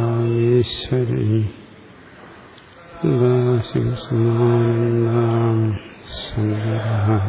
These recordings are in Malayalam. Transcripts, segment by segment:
ആത്മികായേശ്വരി ശിവസമാനന്ദാം ശങ്കരാചാര്യമധ്യമ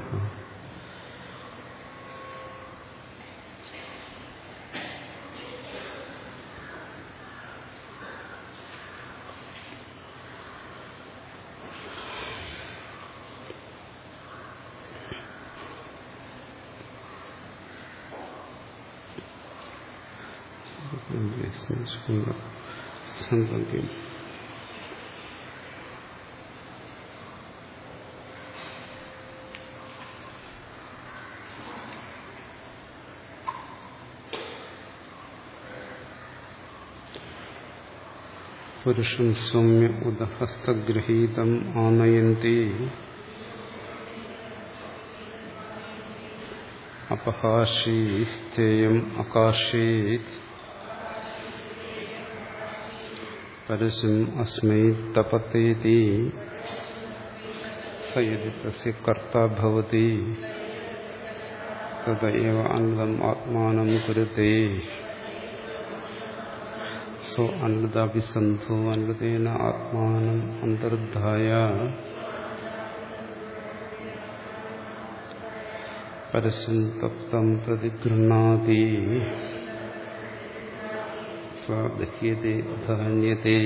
നമഃ സന്തോഷം പുരുഷൻ സൗമ്യ ഉദഹസ്തഗൃഹീതം ആനയന്തി. അപഹാഷീസ്തേയം അകാശീത്. परशुम् अस्मै तपतेति। स यदि तस्य कर्ता भवति, तद एव अन्नम् आत्मानं कुरुते। सो अन्नदापि सन्तो अन्नतेन आत्मानम् अन्तर्धाय। परशुं प्रतिगृह्णाति। തപ്തം പ്രതിഗൃഹാതി ദഹ്യത്തെ ധാന്യത്തെ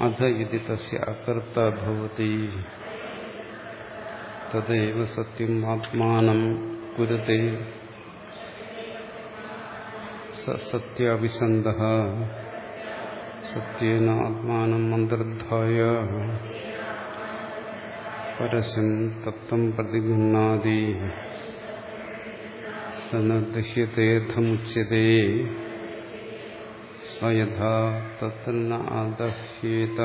അധ ഇതി തസ്യ അകർത്ത ഭവതി തദൈവ സത്യം ആത്മാനം കുരുത്തെ സത്യാഭിസന്ധ സത്യേന ആത്മാനം അന്തർധായ പരശം തപ്തം പ്രതിഗൃഹാതി സനദഹ്യതേധമുച്യത്തെ സ യഥാ തത്ര ആദഹ്യേത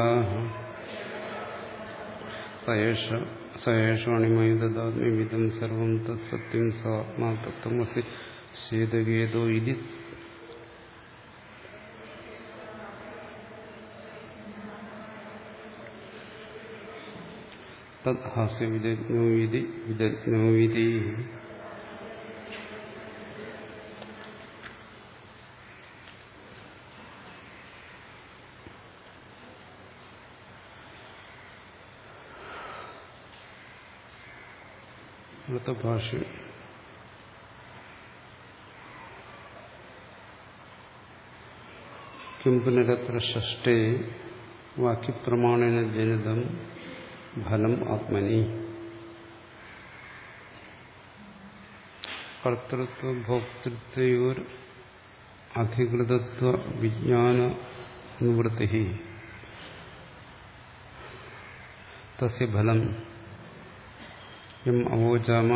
സയേഷാണിമയുദാത്മ്യമിതം സർവം തത്സത്യം സാത്മാ തത്വമസി ശേതകേതോ ഇതി തദ്ഹാസ്യവിദജ്ഞോ വിധി വിദജ്ഞോ വിധി അടുത്ത ഭാഷ കിം പുനരത്ര ഷഷ്ടേ വാക്യപ്രമാണേന ജനിതം ഫലം ആത്മനി കർത്തൃത്വ ഭോക്തൃത്വയോർ അധികൃതത്വ വിജ്ഞാന നിവൃത്തി തസ്യ ഫലം യം അവോചാമ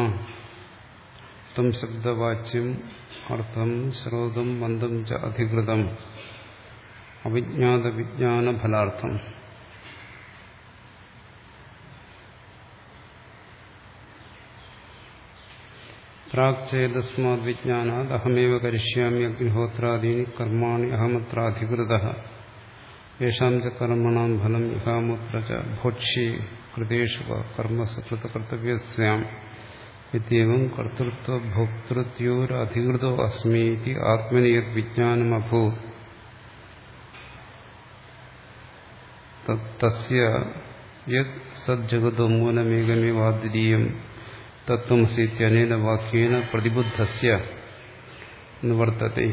തം ശബ്ദവാച്യം അർത്ഥം ശ്രോതം മന്ദം ച അധികൃതം അവിജ്ഞാത വിജ്ഞാന ഫലാർത്ഥം പ്രാക്ചേതസ്മാത് വിജ്ഞാനാത് അഹമേവ കരിഷ്യാമി അഗ്നിഹോത്രാദീനി കർമാണി അഹമത്രാധികൃത യേഷാം ച കർമ്മണാം ഫലം ഇഹാമുത്ര ച ഭോക്ഷ്യേ കൃതേഷു കർമ്മസു കൃതകർത്തവ്യസ്യാം ഇത്യവം കർത്തൃത്വ ഭോക്തൃത്യോരധികൃതോ അസ്മി ഇതി ആത്മനി യത് വിജ്ഞാനമഭൂത് തസ്യ യത് സജ്ജഗതോ മൂലമേകമേവാദ്വിതീയം തത്വമസീത്യനേന വാക്യേന പ്രതിബുദ്ധസ്യ നിവർത്തത്തെ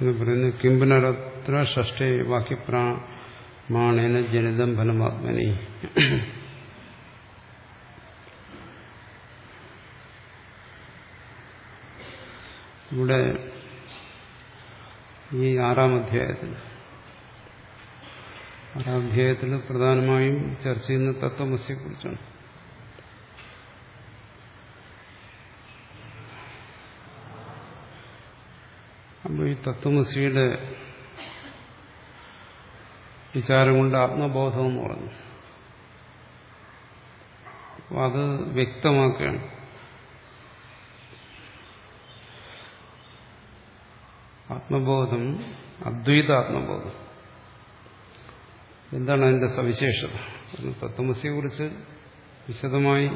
എന്ന് പറയുന്നത് കിംപുനരത്ര ഷഷ്ടേ വാക്യപ്രമാണേന ജനിതം ഫലമാത്മനി. ഇവിടെ ഈ ആറാം അധ്യായത്തിൽ ആറാം അധ്യായത്തിൽ പ്രധാനമായും ചർച്ച ചെയ്യുന്ന തത്വമസിയെക്കുറിച്ചാണ് തത്വമസിയുടെ വിചാരം കൊണ്ട് ആത്മബോധം എന്ന് പറഞ്ഞു. അത് വ്യക്തമാക്കുകയാണ്. ആത്മബോധം അദ്വൈത ആത്മബോധം എന്താണ് അതിന്റെ സവിശേഷത? തത്വമസിയെ കുറിച്ച് വിശദമായി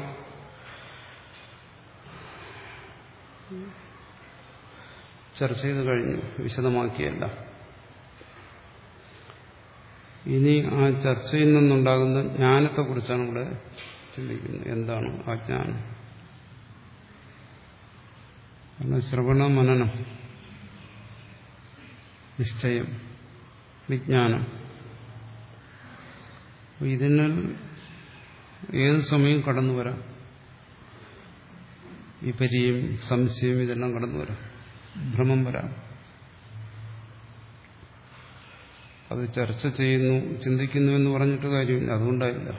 ചർച്ച ചെയ്ത് കഴിഞ്ഞു വിശദമാക്കിയല്ല. ഇനി ആ ചർച്ചയിൽ നിന്നുണ്ടാകുന്ന ജ്ഞാനത്തെക്കുറിച്ചാണ് ഇവിടെ ചിന്തിക്കുന്നത്. എന്താണ് ആ ജ്ഞാനം? ശ്രവണ മനനം നിശ്ചയം വിജ്ഞാനം. ഇതിന് ഏത് സമയം കടന്നു വരാം വിപരിയും സംശയം ഇതെല്ലാം കടന്നു വരാം ഭ്രമം വരാം. അത് ചർച്ച ചെയ്യുന്നു ചിന്തിക്കുന്നു എന്ന് പറഞ്ഞിട്ട് കാര്യമില്ല. അതുകൊണ്ടായില്ല.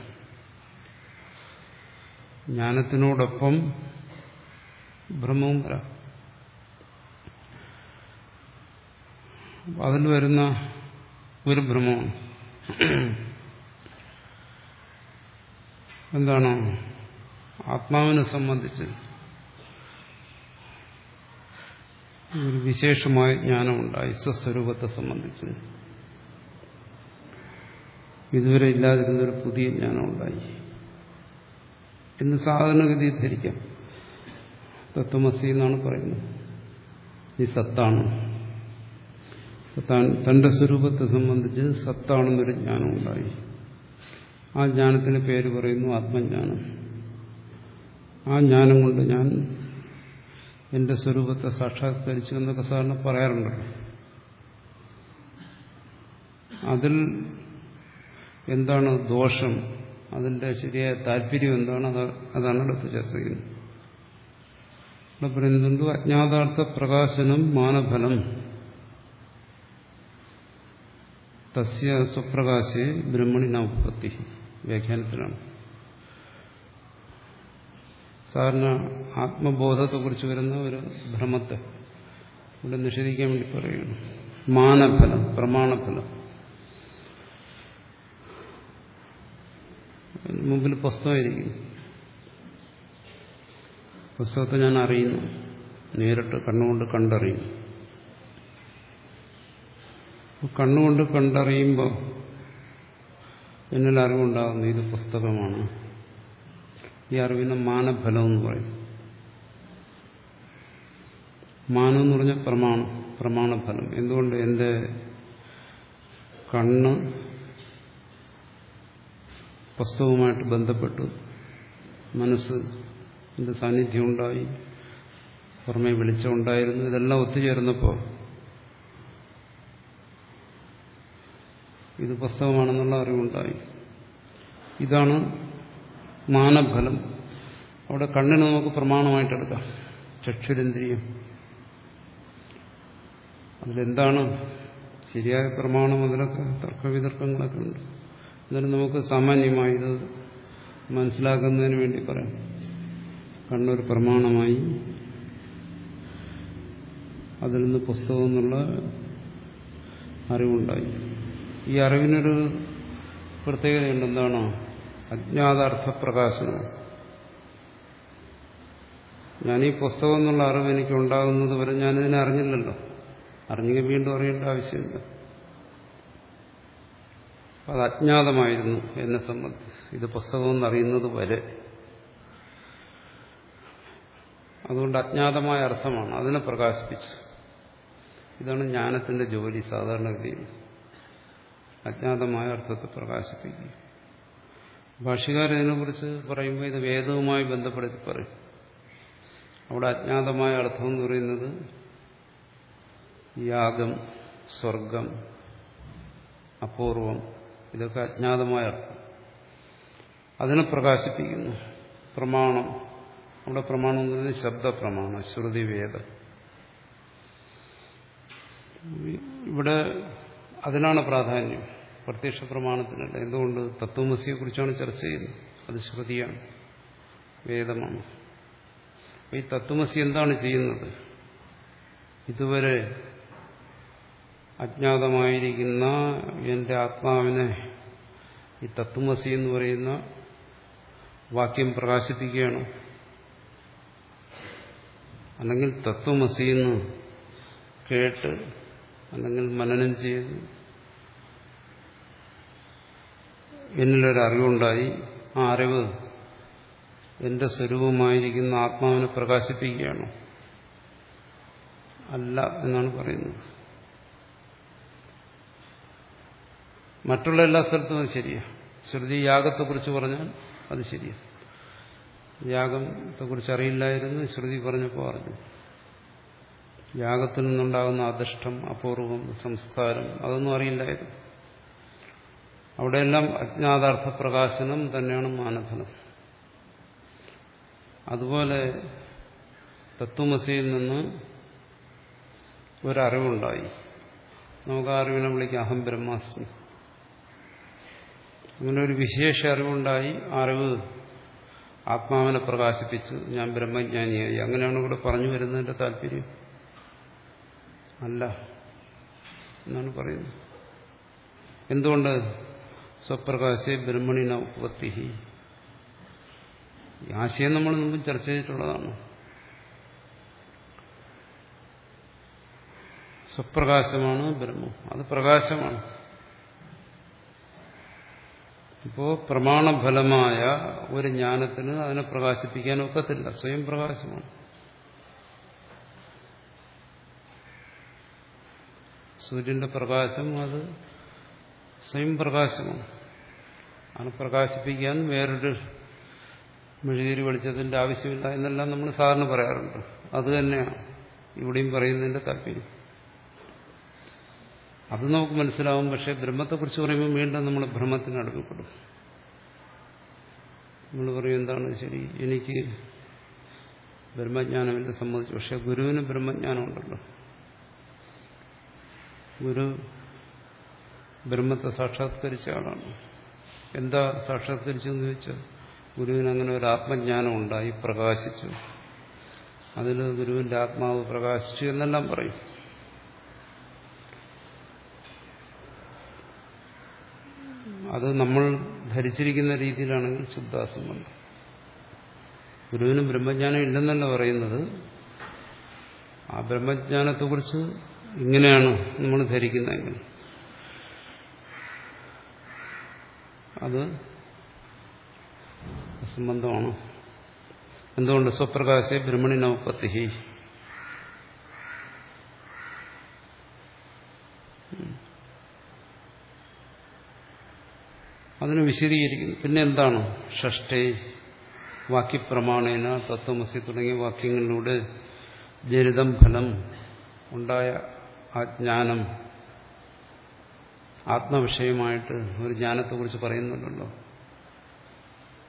ജ്ഞാനത്തിനോടൊപ്പം ഭ്രമവും വരാം. അതിൽ വരുന്ന ഒരു ഭ്രമമാണ്. എന്താണ്? ആത്മാവിനെ സംബന്ധിച്ച്. ഒരു വിശേഷമായ ജ്ഞാനമുണ്ടായി സ്വസ്വരൂപത്തെ സംബന്ധിച്ച്. ഇതുവരെ ഇല്ലാതിരുന്നൊരു പുതിയ ജ്ഞാനമുണ്ടായി. എന്ന് സാധാരണഗതി ധരിക്കാം. തത്വമസി എന്നാണ് പറയുന്നത്. ഈ സത്താണ്. തന്റെ സ്വരൂപത്തെ സംബന്ധിച്ച് സത്താണെന്നൊരു ജ്ഞാനമുണ്ടായി. ആ ജ്ഞാനത്തിന് പേര് പറയുന്നു ആത്മജ്ഞാനം. ആ ജ്ഞാനം കൊണ്ട് ഞാൻ എന്റെ സ്വരൂപത്തെ സാക്ഷാത്കരിച്ചു എന്നൊക്കെ സാധാരണ പറയാറുണ്ടല്ലോ അതിൽ എന്താണ് ദോഷം? അതിന്റെ ശരിയായ താല്പര്യം എന്താണ്? അതാണ് അടുത്ത് ചർച്ച ചെയ്യുന്നത്. പറയുന്നുണ്ട് അജ്ഞാതാർത്ഥ പ്രകാശനം മാനഫലം. തസ്യ സ്വപ്രകാശേ ബ്രഹ്മണി ഉത്പത്തി. വ്യാഖ്യാനത്തിലാണ്. സാധാരണ ആത്മബോധത്തെക്കുറിച്ച് വരുന്ന ഒരു ഭ്രമത്തെ ഇവിടെ നിഷേധിക്കാൻ വേണ്ടി പറയുന്നു. മാനഫലം പ്രമാണഫലം. മുമ്പിൽ പുസ്തകമായിരിക്കും. പുസ്തകത്തെ ഞാൻ അറിയുന്നു. നേരിട്ട് കണ്ണുകൊണ്ട് കണ്ടറിയുന്നു. കണ്ണുകൊണ്ട് കണ്ടറിയുമ്പോൾ എന്നിൽ അറിവുണ്ടാകുന്നു ഇത് പുസ്തകമാണ്. ഈ അറിവിനെ മാനഫലം എന്ന് പറയും. മാനം എന്ന് പറഞ്ഞാൽ പ്രമാണം പ്രമാണഫലം. എന്തുകൊണ്ട് എന്റെ കണ്ണ് പുസ്തകവുമായിട്ട് ബന്ധപ്പെട്ടു? മനസ്സ് എന്റെ സാന്നിധ്യം ഉണ്ടായി. പുറമെ വെളിച്ചമുണ്ടായിരുന്നു ഇതെല്ലാം ഒത്തുചേർന്നപ്പോൾ ഇത് പുസ്തകമാണെന്നുള്ള അറിവുണ്ടായി. ഇതാണ് മാനഫലം. അവിടെ കണ്ണിന് നമുക്ക് പ്രമാണമായിട്ടെടുക്കാം ചക്ഷുരേന്ദ്രിയം. അതിലെന്താണ് ശരിയായ പ്രമാണം അതിലൊക്കെ തർക്കവിതർക്കങ്ങളൊക്കെ ഉണ്ട്. എന്നാലും നമുക്ക് സാമാന്യമായി ഇത് മനസ്സിലാക്കുന്നതിന് വേണ്ടി പറയാം. കണ്ണൊരു പ്രമാണമായി അതിൽ നിന്ന് പുസ്തകം എന്നുള്ള അറിവുണ്ടായി. ഈ അറിവിനൊരു പ്രത്യേകതയുണ്ട് എന്താണോ അജ്ഞാതാർത്ഥ പ്രകാശനവും ഞാൻ ഈ പുസ്തകം എന്നുള്ള അറിവ് എനിക്ക് ഉണ്ടാകുന്നത് വരെ ഞാനിതിനെ അറിഞ്ഞില്ലല്ലോ. അറിഞ്ഞെങ്കിൽ വീണ്ടും അറിയേണ്ട ആവശ്യമില്ല. അത് അജ്ഞാതമായിരുന്നു എന്നെ സംബന്ധിച്ച്. ഇത് പുസ്തകമെന്ന് അറിയുന്നത് വരെ. അതുകൊണ്ട് അജ്ഞാതമായ അർത്ഥമാണ് അതിനെ പ്രകാശിപ്പിച്ചു ഇതാണ് ജ്ഞാനത്തിന്റെ ജോലി സാധാരണഗതിയിൽ. അജ്ഞാതമായ അർത്ഥത്തെ പ്രകാശിപ്പിക്കുക ഭാഷ്യകാരൻ ഇതിനെക്കുറിച്ച് പറയുമ്പോൾ ഇത് വേദവുമായി ബന്ധപ്പെടുത്തി പറയും. അവിടെ അജ്ഞാതമായ അർത്ഥം എന്ന് പറയുന്നത് യാഗം സ്വർഗം അപൂർവം ഇതൊക്കെ അജ്ഞാതമായ അർത്ഥം. അതിനെ പ്രകാശിപ്പിക്കുന്നു. പ്രമാണം. അവിടെ പ്രമാണം എന്ന് പറയുന്നത് ശബ്ദപ്രമാണം ശ്രുതി വേദം ഇവിടെ അതിനാണ് പ്രാധാന്യം. പ്രത്യക്ഷ പ്രമാണത്തിനല്ല എന്തുകൊണ്ട്? തത്വമസിയെ കുറിച്ചാണ് ചർച്ച ചെയ്യുന്നത്. അത് ശ്രുതിയാണ്. വേദമാണ്. ഈ തത്വമസി എന്താണ് ചെയ്യുന്നത്? ഇതുവരെ അജ്ഞാതമായിരിക്കുന്ന എന്റെ ആത്മാവിനെ ഈ തത്വമസി എന്ന് പറയുന്ന വാക്യം പ്രകാശിപ്പിക്കുകയാണ്. അല്ലെങ്കിൽ തത്വമസിയെന്ന് കേട്ട് അല്ലെങ്കിൽ മനനം ചെയ്ത് എന്നിലൊരറിവുണ്ടായി ആ അറിവ് എന്റെ സ്വരൂപമായിരിക്കുന്ന ആത്മാവിനെ പ്രകാശിപ്പിക്കുകയാണ്. അല്ല എന്നാണ് പറയുന്നത്. മറ്റുള്ള എല്ലാ സ്ഥലത്തും അത് ശരിയാണ് ശ്രുതി യാഗത്തെക്കുറിച്ച് പറഞ്ഞാൽ അത് ശരിയാണ് യാഗത്തെക്കുറിച്ച് അറിയില്ലായിരുന്നു ശ്രുതി പറഞ്ഞപ്പോൾ അറിഞ്ഞു. യാഗത്തിൽ നിന്നുണ്ടാകുന്ന അദൃഷ്ടം അപൂർവം സംസ്കാരം അതൊന്നും അറിയില്ലായിരുന്നു. അവിടെയെല്ലാം അജ്ഞാതാർത്ഥ പ്രകാശനം തന്നെയാണ് മാനഫലം. അതുപോലെ തത്വമസിയിൽ നിന്ന് ഒരറിവുണ്ടായി. നമുക്ക് ആ അറിവിനെ വിളിക്കാം അഹം ബ്രഹ്മാസ്മി. അങ്ങനെ ഒരു വിശേഷ അറിവുണ്ടായി അറിവ് ആത്മാവിനെ പ്രകാശിപ്പിച്ചു ഞാൻ ബ്രഹ്മജ്ഞാനിയായി. അങ്ങനെയാണ് ഇവിടെ പറഞ്ഞു വരുന്നതിന്റെ താല്പര്യം. അല്ല എന്നാണ് പറയുന്നത്. എന്തുകൊണ്ട്? സ്വപ്രകാശേ ബ്രഹ്മണിന ഉപത്തി ഈ ആശയം നമ്മൾ മുമ്പ് ചർച്ച ചെയ്തിട്ടുള്ളതാണ്. സ്വപ്രകാശമാണ് ബ്രഹ്മം. അത് പ്രകാശമാണ്. ഇപ്പോ പ്രമാണഫലമായ ഒരു ജ്ഞാനത്തിന് അതിനെ പ്രകാശിപ്പിക്കാൻ ഒക്കത്തില്ല. സ്വയം പ്രകാശമാണ്. സൂര്യന്റെ പ്രകാശം അത് സ്വയം പ്രകാശമാണ് അത് പ്രകാശിപ്പിക്കാൻ വേറൊരു മെഴുകേരി വെളിച്ചത്തിന്റെ ആവശ്യമില്ല എന്നെല്ലാം നമ്മൾ സാധാരണ പറയാറുണ്ട്. അത് തന്നെയാണ്. ഇവിടെയും പറയുന്നതിന്റെ താല്പര്യം. അത് നമുക്ക് മനസ്സിലാവും. പക്ഷെ ബ്രഹ്മത്തെക്കുറിച്ച് പറയുമ്പോൾ വീണ്ടും നമ്മൾ ഭ്രമത്തിന് അടുക്കപ്പെടും നമ്മൾ പറയും എന്താണ് ശരി? എനിക്ക് ബ്രഹ്മജ്ഞാനം എന്നെ സംബന്ധിച്ചു. പക്ഷെ ഗുരുവിന് ബ്രഹ്മജ്ഞാനം ഉണ്ടല്ലോ. ഗുരു ബ്രഹ്മത്തെ സാക്ഷാത്കരിച്ച ആളാണ്. എന്താ സാക്ഷാത്കരിച്ചു എന്ന് ചോദിച്ചാൽ ഗുരുവിന് അങ്ങനെ ഒരു ആത്മജ്ഞാനം ഉണ്ടായി പ്രകാശിച്ചു. അതിൽ ഗുരുവിന്റെ ആത്മാവ് പ്രകാശിച്ചു എന്നെല്ലാം പറയും. അത് നമ്മൾ ധരിച്ചിരിക്കുന്ന രീതിയിലാണെങ്കിൽ ശുദ്ധാസംബന്ധം. ഗുരുവിനും ബ്രഹ്മജ്ഞാനം ഇല്ലെന്നല്ല പറയുന്നത്. ആ ബ്രഹ്മജ്ഞാനത്തെക്കുറിച്ച് ഇങ്ങനെയാണ് നമ്മൾ ധരിക്കുന്നതെങ്കിൽ അത് സംബന്ധമാണ്. എന്തുകൊണ്ട്? സ്വപ്രകാശെ ബ്രഹ്മണിനോപത്തി അതിന് വിശദീകരിക്കുന്നു. പിന്നെ എന്താണ്? ഷഷ്ടേ വാക്യപ്രമാണേന തത്വമസി തുടങ്ങിയ വാക്യങ്ങളിലൂടെ ജനിതം ഫലം ഉണ്ടായ ആ ജ്ഞാനം. ആത്മവിഷയമായിട്ട് ഒരു ജ്ഞാനത്തെക്കുറിച്ച് പറയുന്നുണ്ടല്ലോ.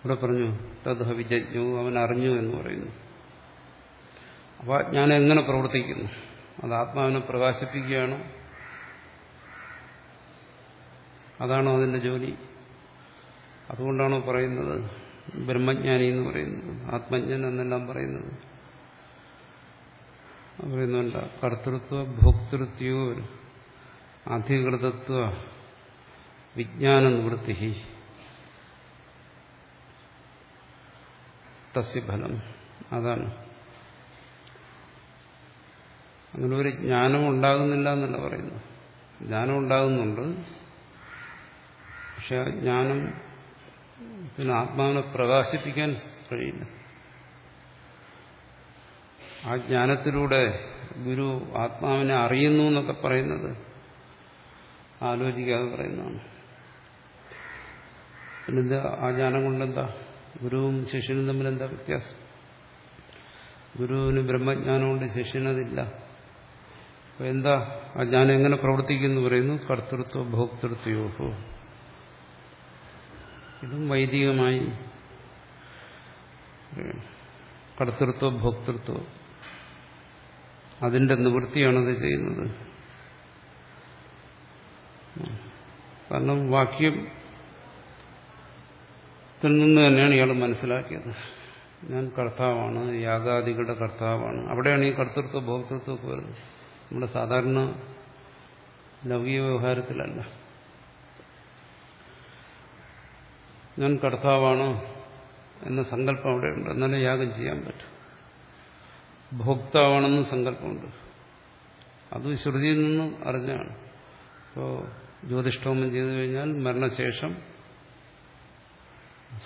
ഇവിടെ പറഞ്ഞു തദ്ഹ വിജ്ഞു അവൻ അറിഞ്ഞു എന്ന് പറയുന്നു. അപ്പോൾ ഞാൻ എങ്ങനെ പ്രവർത്തിക്കുന്നു? അത് ആത്മാവിനെ പ്രകാശിപ്പിക്കുകയാണ്? അതാണോ അതിന്റെ ജോലി? അതുകൊണ്ടാണോ പറയുന്നത്? ബ്രഹ്മജ്ഞാനി എന്ന് പറയുന്നത് ആത്മജ്ഞൻ എന്നെല്ലാം പറയുന്നത്. പറയുന്നുണ്ട് കർത്തൃത്വ ഭോക്തൃത്വ അധികൃതത്വ വിജ്ഞാന നിവൃത്തി. തസ്യഫലം അതാണ്. അങ്ങനെ ഒരു ജ്ഞാനം ഉണ്ടാകുന്നില്ല എന്നല്ല പറയുന്നു ജ്ഞാനം ഉണ്ടാകുന്നുണ്ട്. പക്ഷെ ആ ജ്ഞാനം പിന്നെ ആത്മാവിനെ പ്രകാശിപ്പിക്കാൻ കഴിയില്ല. ആ ജ്ഞാനത്തിലൂടെ ഗുരു ആത്മാവിനെ അറിയുന്നു എന്നൊക്കെ പറയുന്നത് ആലോചിക്കാതെ പറയുന്നതാണ്. പിന്നെന്താ ആ ജ്ഞാനം കൊണ്ടെന്താ? ഗുരുവും ശിഷ്യനും തമ്മിൽ എന്താ വ്യത്യാസം? ഗുരുവിന് ബ്രഹ്മജ്ഞാനമുണ്ട് ശിഷ്യനതില്ല അപ്പൊ എന്താ ആ ജ്ഞാനം എങ്ങനെ പ്രവർത്തിക്കുന്നു പറയുന്നു? കർത്തൃത്വ ഭോക്തൃത്വയോഹോ. ഇതും വൈദികമായി. കർത്തൃത്വ ഭോക്തൃത്വം. അതിന്റെ നിവൃത്തിയാണത് ചെയ്യുന്നത്. കാരണം വാക്യം നിന്ന് തന്നെയാണ് ഇയാൾ മനസ്സിലാക്കിയത്. ഞാൻ കർത്താവാണ് യാഗാദികളുടെ കർത്താവാണ്. അവിടെയാണ് ഈ കർത്തൃത്വ ഭോക്തൃത്വമൊക്കെ വരുന്നത്. നമ്മുടെ സാധാരണ ലൗകിക വ്യവഹാരത്തിലല്ല. ഞാൻ കർത്താവാണ് എന്ന സങ്കല്പം അവിടെയുണ്ട്. എന്നാലേ യാഗം ചെയ്യാൻ പറ്റും. ഭോക്താവാണെന്ന് സങ്കല്പമുണ്ട്. അത് ശ്രുതിയിൽ നിന്ന് അറിഞ്ഞാണ് ഇപ്പോൾ ജ്യോതിഷ്ഠോമം ചെയ്തു കഴിഞ്ഞാൽ മരണശേഷം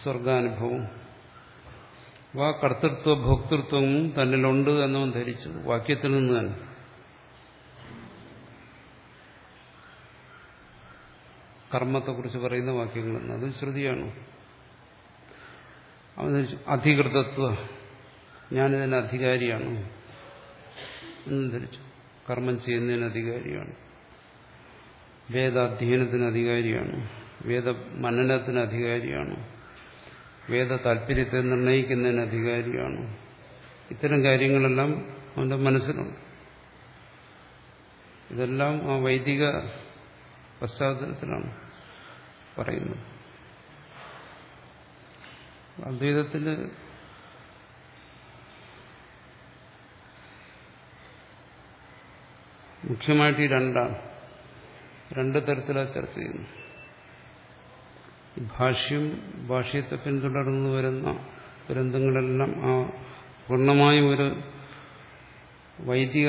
സ്വർഗാനുഭവം. വാ കർത്തൃത്വ ഭോക്തൃത്വവും തന്നിലുണ്ട് എന്നവൻ ധരിച്ചു വാക്യത്തിൽ നിന്ന് തന്നെ. കർമ്മത്തെക്കുറിച്ച് പറയുന്ന വാക്യങ്ങളെന്ന്. അത് ശ്രുതിയാണ്. അവൻ അധികൃതത്വ. ഞാനിതിന് അധികാരിയാണ്. എന്ന് ധരിച്ചു. കർമ്മം ചെയ്യുന്നതിന് അധികാരിയാണ്. വേദാധ്യയനത്തിന് അധികാരിയാണ് വേദ മനനത്തിന് അധികാരിയാണ് വേദ താല്പര്യത്തെ നിർണയിക്കുന്നതിന് അധികാരിയാണ് ഇത്തരം കാര്യങ്ങളെല്ലാം അവന്റെ മനസ്സിലുണ്ട്. ഇതെല്ലാം ആ വൈദിക പശ്ചാത്തലത്തിലാണ് പറയുന്നത്. അദ്വൈതത്തിൽ മുഖ്യമായിട്ട് ഈ രണ്ടാണ്. രണ്ട് തരത്തിലാണ് ചർച്ച ചെയ്യുന്നത് ഭാഷ്യം ഭാഷ്യത്തെ പിന്തുടർന്നു വരുന്ന ഗ്രന്ഥങ്ങളെല്ലാം ആ പൂർണമായും ഒരു വൈദിക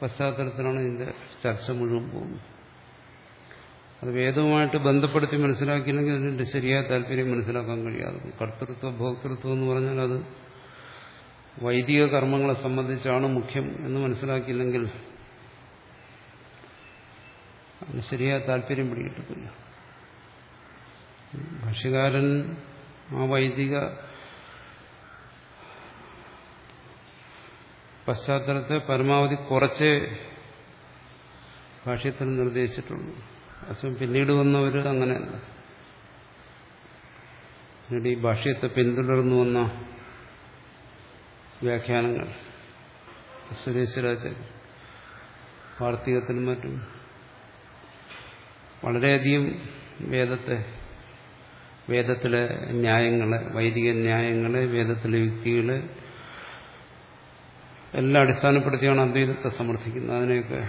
പശ്ചാത്തലത്തിലാണ് ഇതിന്റെ ചർച്ച മുഴുവൻ പോകുന്നത്. അത് വേദവുമായിട്ട് ബന്ധപ്പെടുത്തി മനസ്സിലാക്കിയില്ലെങ്കിൽ അതിന്റെ ശരിയായ താല്പര്യം മനസ്സിലാക്കാൻ കഴിയാതെ കർത്തൃത്വ ഭോക്തൃത്വം എന്ന് പറഞ്ഞാൽ അത് വൈദിക കർമ്മങ്ങളെ സംബന്ധിച്ചാണ് മുഖ്യം എന്ന് മനസ്സിലാക്കിയില്ലെങ്കിൽ അതിന് ശരിയായ താല്പര്യം പിടികിട്ടത്തില്ല. ഭാഷ്യകാരൻ ആ വൈദിക പശ്ചാത്തലത്തെ പരമാവധി കുറച്ചേ ഭാഷ്യത്തിൽ നിർദ്ദേശിച്ചിട്ടുള്ളൂ. അസം പിന്നീട് വന്നവർ അങ്ങനെയല്ല. പിന്നീട് ഈ ഭാഷ്യത്തെ പിന്തുടർന്നു വന്ന വ്യാഖ്യാനങ്ങൾ സുരേശ്വരാചാര്യ വാർത്തികത്തിലും മറ്റും വളരെയധികം വേദത്തെ വേദത്തിലെ ന്യായങ്ങളെ വൈദിക ന്യായങ്ങളെ വേദത്തിലെ യുക്തികളെ എല്ലാം അടിസ്ഥാനപ്പെടുത്തിയാണ് അദ്വൈതത്തെ സമർത്ഥിക്കുന്നത്. അതിനെയൊക്കെ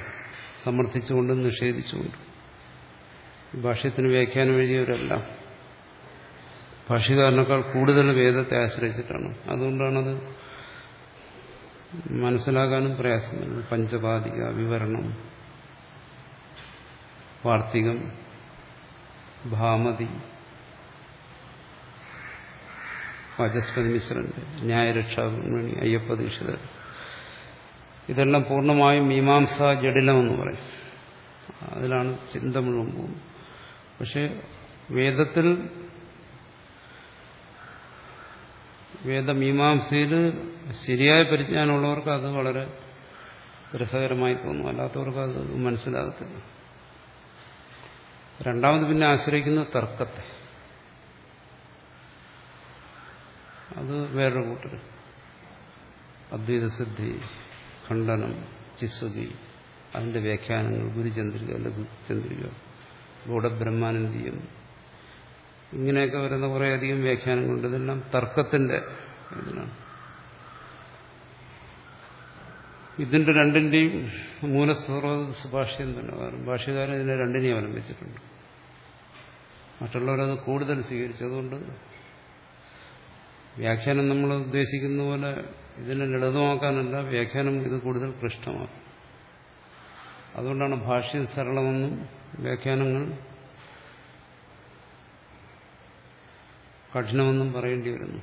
സമർത്ഥിച്ചുകൊണ്ടും നിഷേധിച്ചുകൊണ്ടും. ഭാഷ്യത്തിന് വ്യാഖ്യാനം എഴുതിയവരെല്ലാം ഭാഷ്യകാരനേക്കാൾ കൂടുതൽ വേദത്തെ ആശ്രയിച്ചിട്ടാണ്. അതുകൊണ്ടാണത് മനസ്സിലാകാനും പ്രയാസം പഞ്ചപാതിക വിവരണം വാർത്തികം ഭാമതി വാചസ്പതി മിശ്രന്റെ ന്യായരക്ഷാഭിമണി അയ്യപ്പ ദീക്ഷിതർ. ഇതെല്ലാം പൂർണമായും മീമാംസ ജഡിലമെന്ന് പറയും. അതിലാണ് ചിന്ത മുഴുവൻ പോകുന്നത്. പക്ഷെ വേദത്തിൽ വേദമീമാംസയിൽ ശരിയായ പരിജ്ഞാനമുള്ളവർക്ക് അത് വളരെ രസകരമായി തോന്നും. അല്ലാത്തവർക്ക് അത് മനസ്സിലാകത്തില്ല. രണ്ടാമത് പിന്നെ ആശ്രയിക്കുന്നത് തർക്കത്തെ. അത് വേറൊരു കൂട്ടർ അദ്വൈതസിദ്ധി ഖണ്ഡനം ചിസ്വതി അതിന്റെ വ്യാഖ്യാനങ്ങൾ ഗുരുചന്ദ്രിക ലഘുചന്ദ്രിക ഗൂഢബ്രഹ്മാനന്ദീയം ഇങ്ങനെയൊക്കെ വരുന്ന കുറേയധികം വ്യാഖ്യാനങ്ങളുണ്ട്. ഇതെല്ലാം തർക്കത്തിന്റെ ഇതിനാണ് ഇതിന്റെ രണ്ടിന്റെയും മൂലസ്രോതസ് ഭാഷ്യം തന്നെ ഭാഷ്യകാരൻ ഇതിനെ രണ്ടിനെയും അവലംബിച്ചിട്ടുണ്ട്. മറ്റുള്ളവരത് കൂടുതൽ സ്വീകരിച്ചതുകൊണ്ട് വ്യാഖ്യാനം നമ്മൾ ഉദ്ദേശിക്കുന്ന പോലെ ഇതിനെ ലളിതമാക്കാനല്ല വ്യാഖ്യാനം ഇത് കൂടുതൽ കൃഷ്ണമാക്കും. അതുകൊണ്ടാണ് ഭാഷ്യം സരളമെന്നും വ്യാഖ്യാനങ്ങൾ കഠിനമെന്നും പറയേണ്ടി വരുന്നു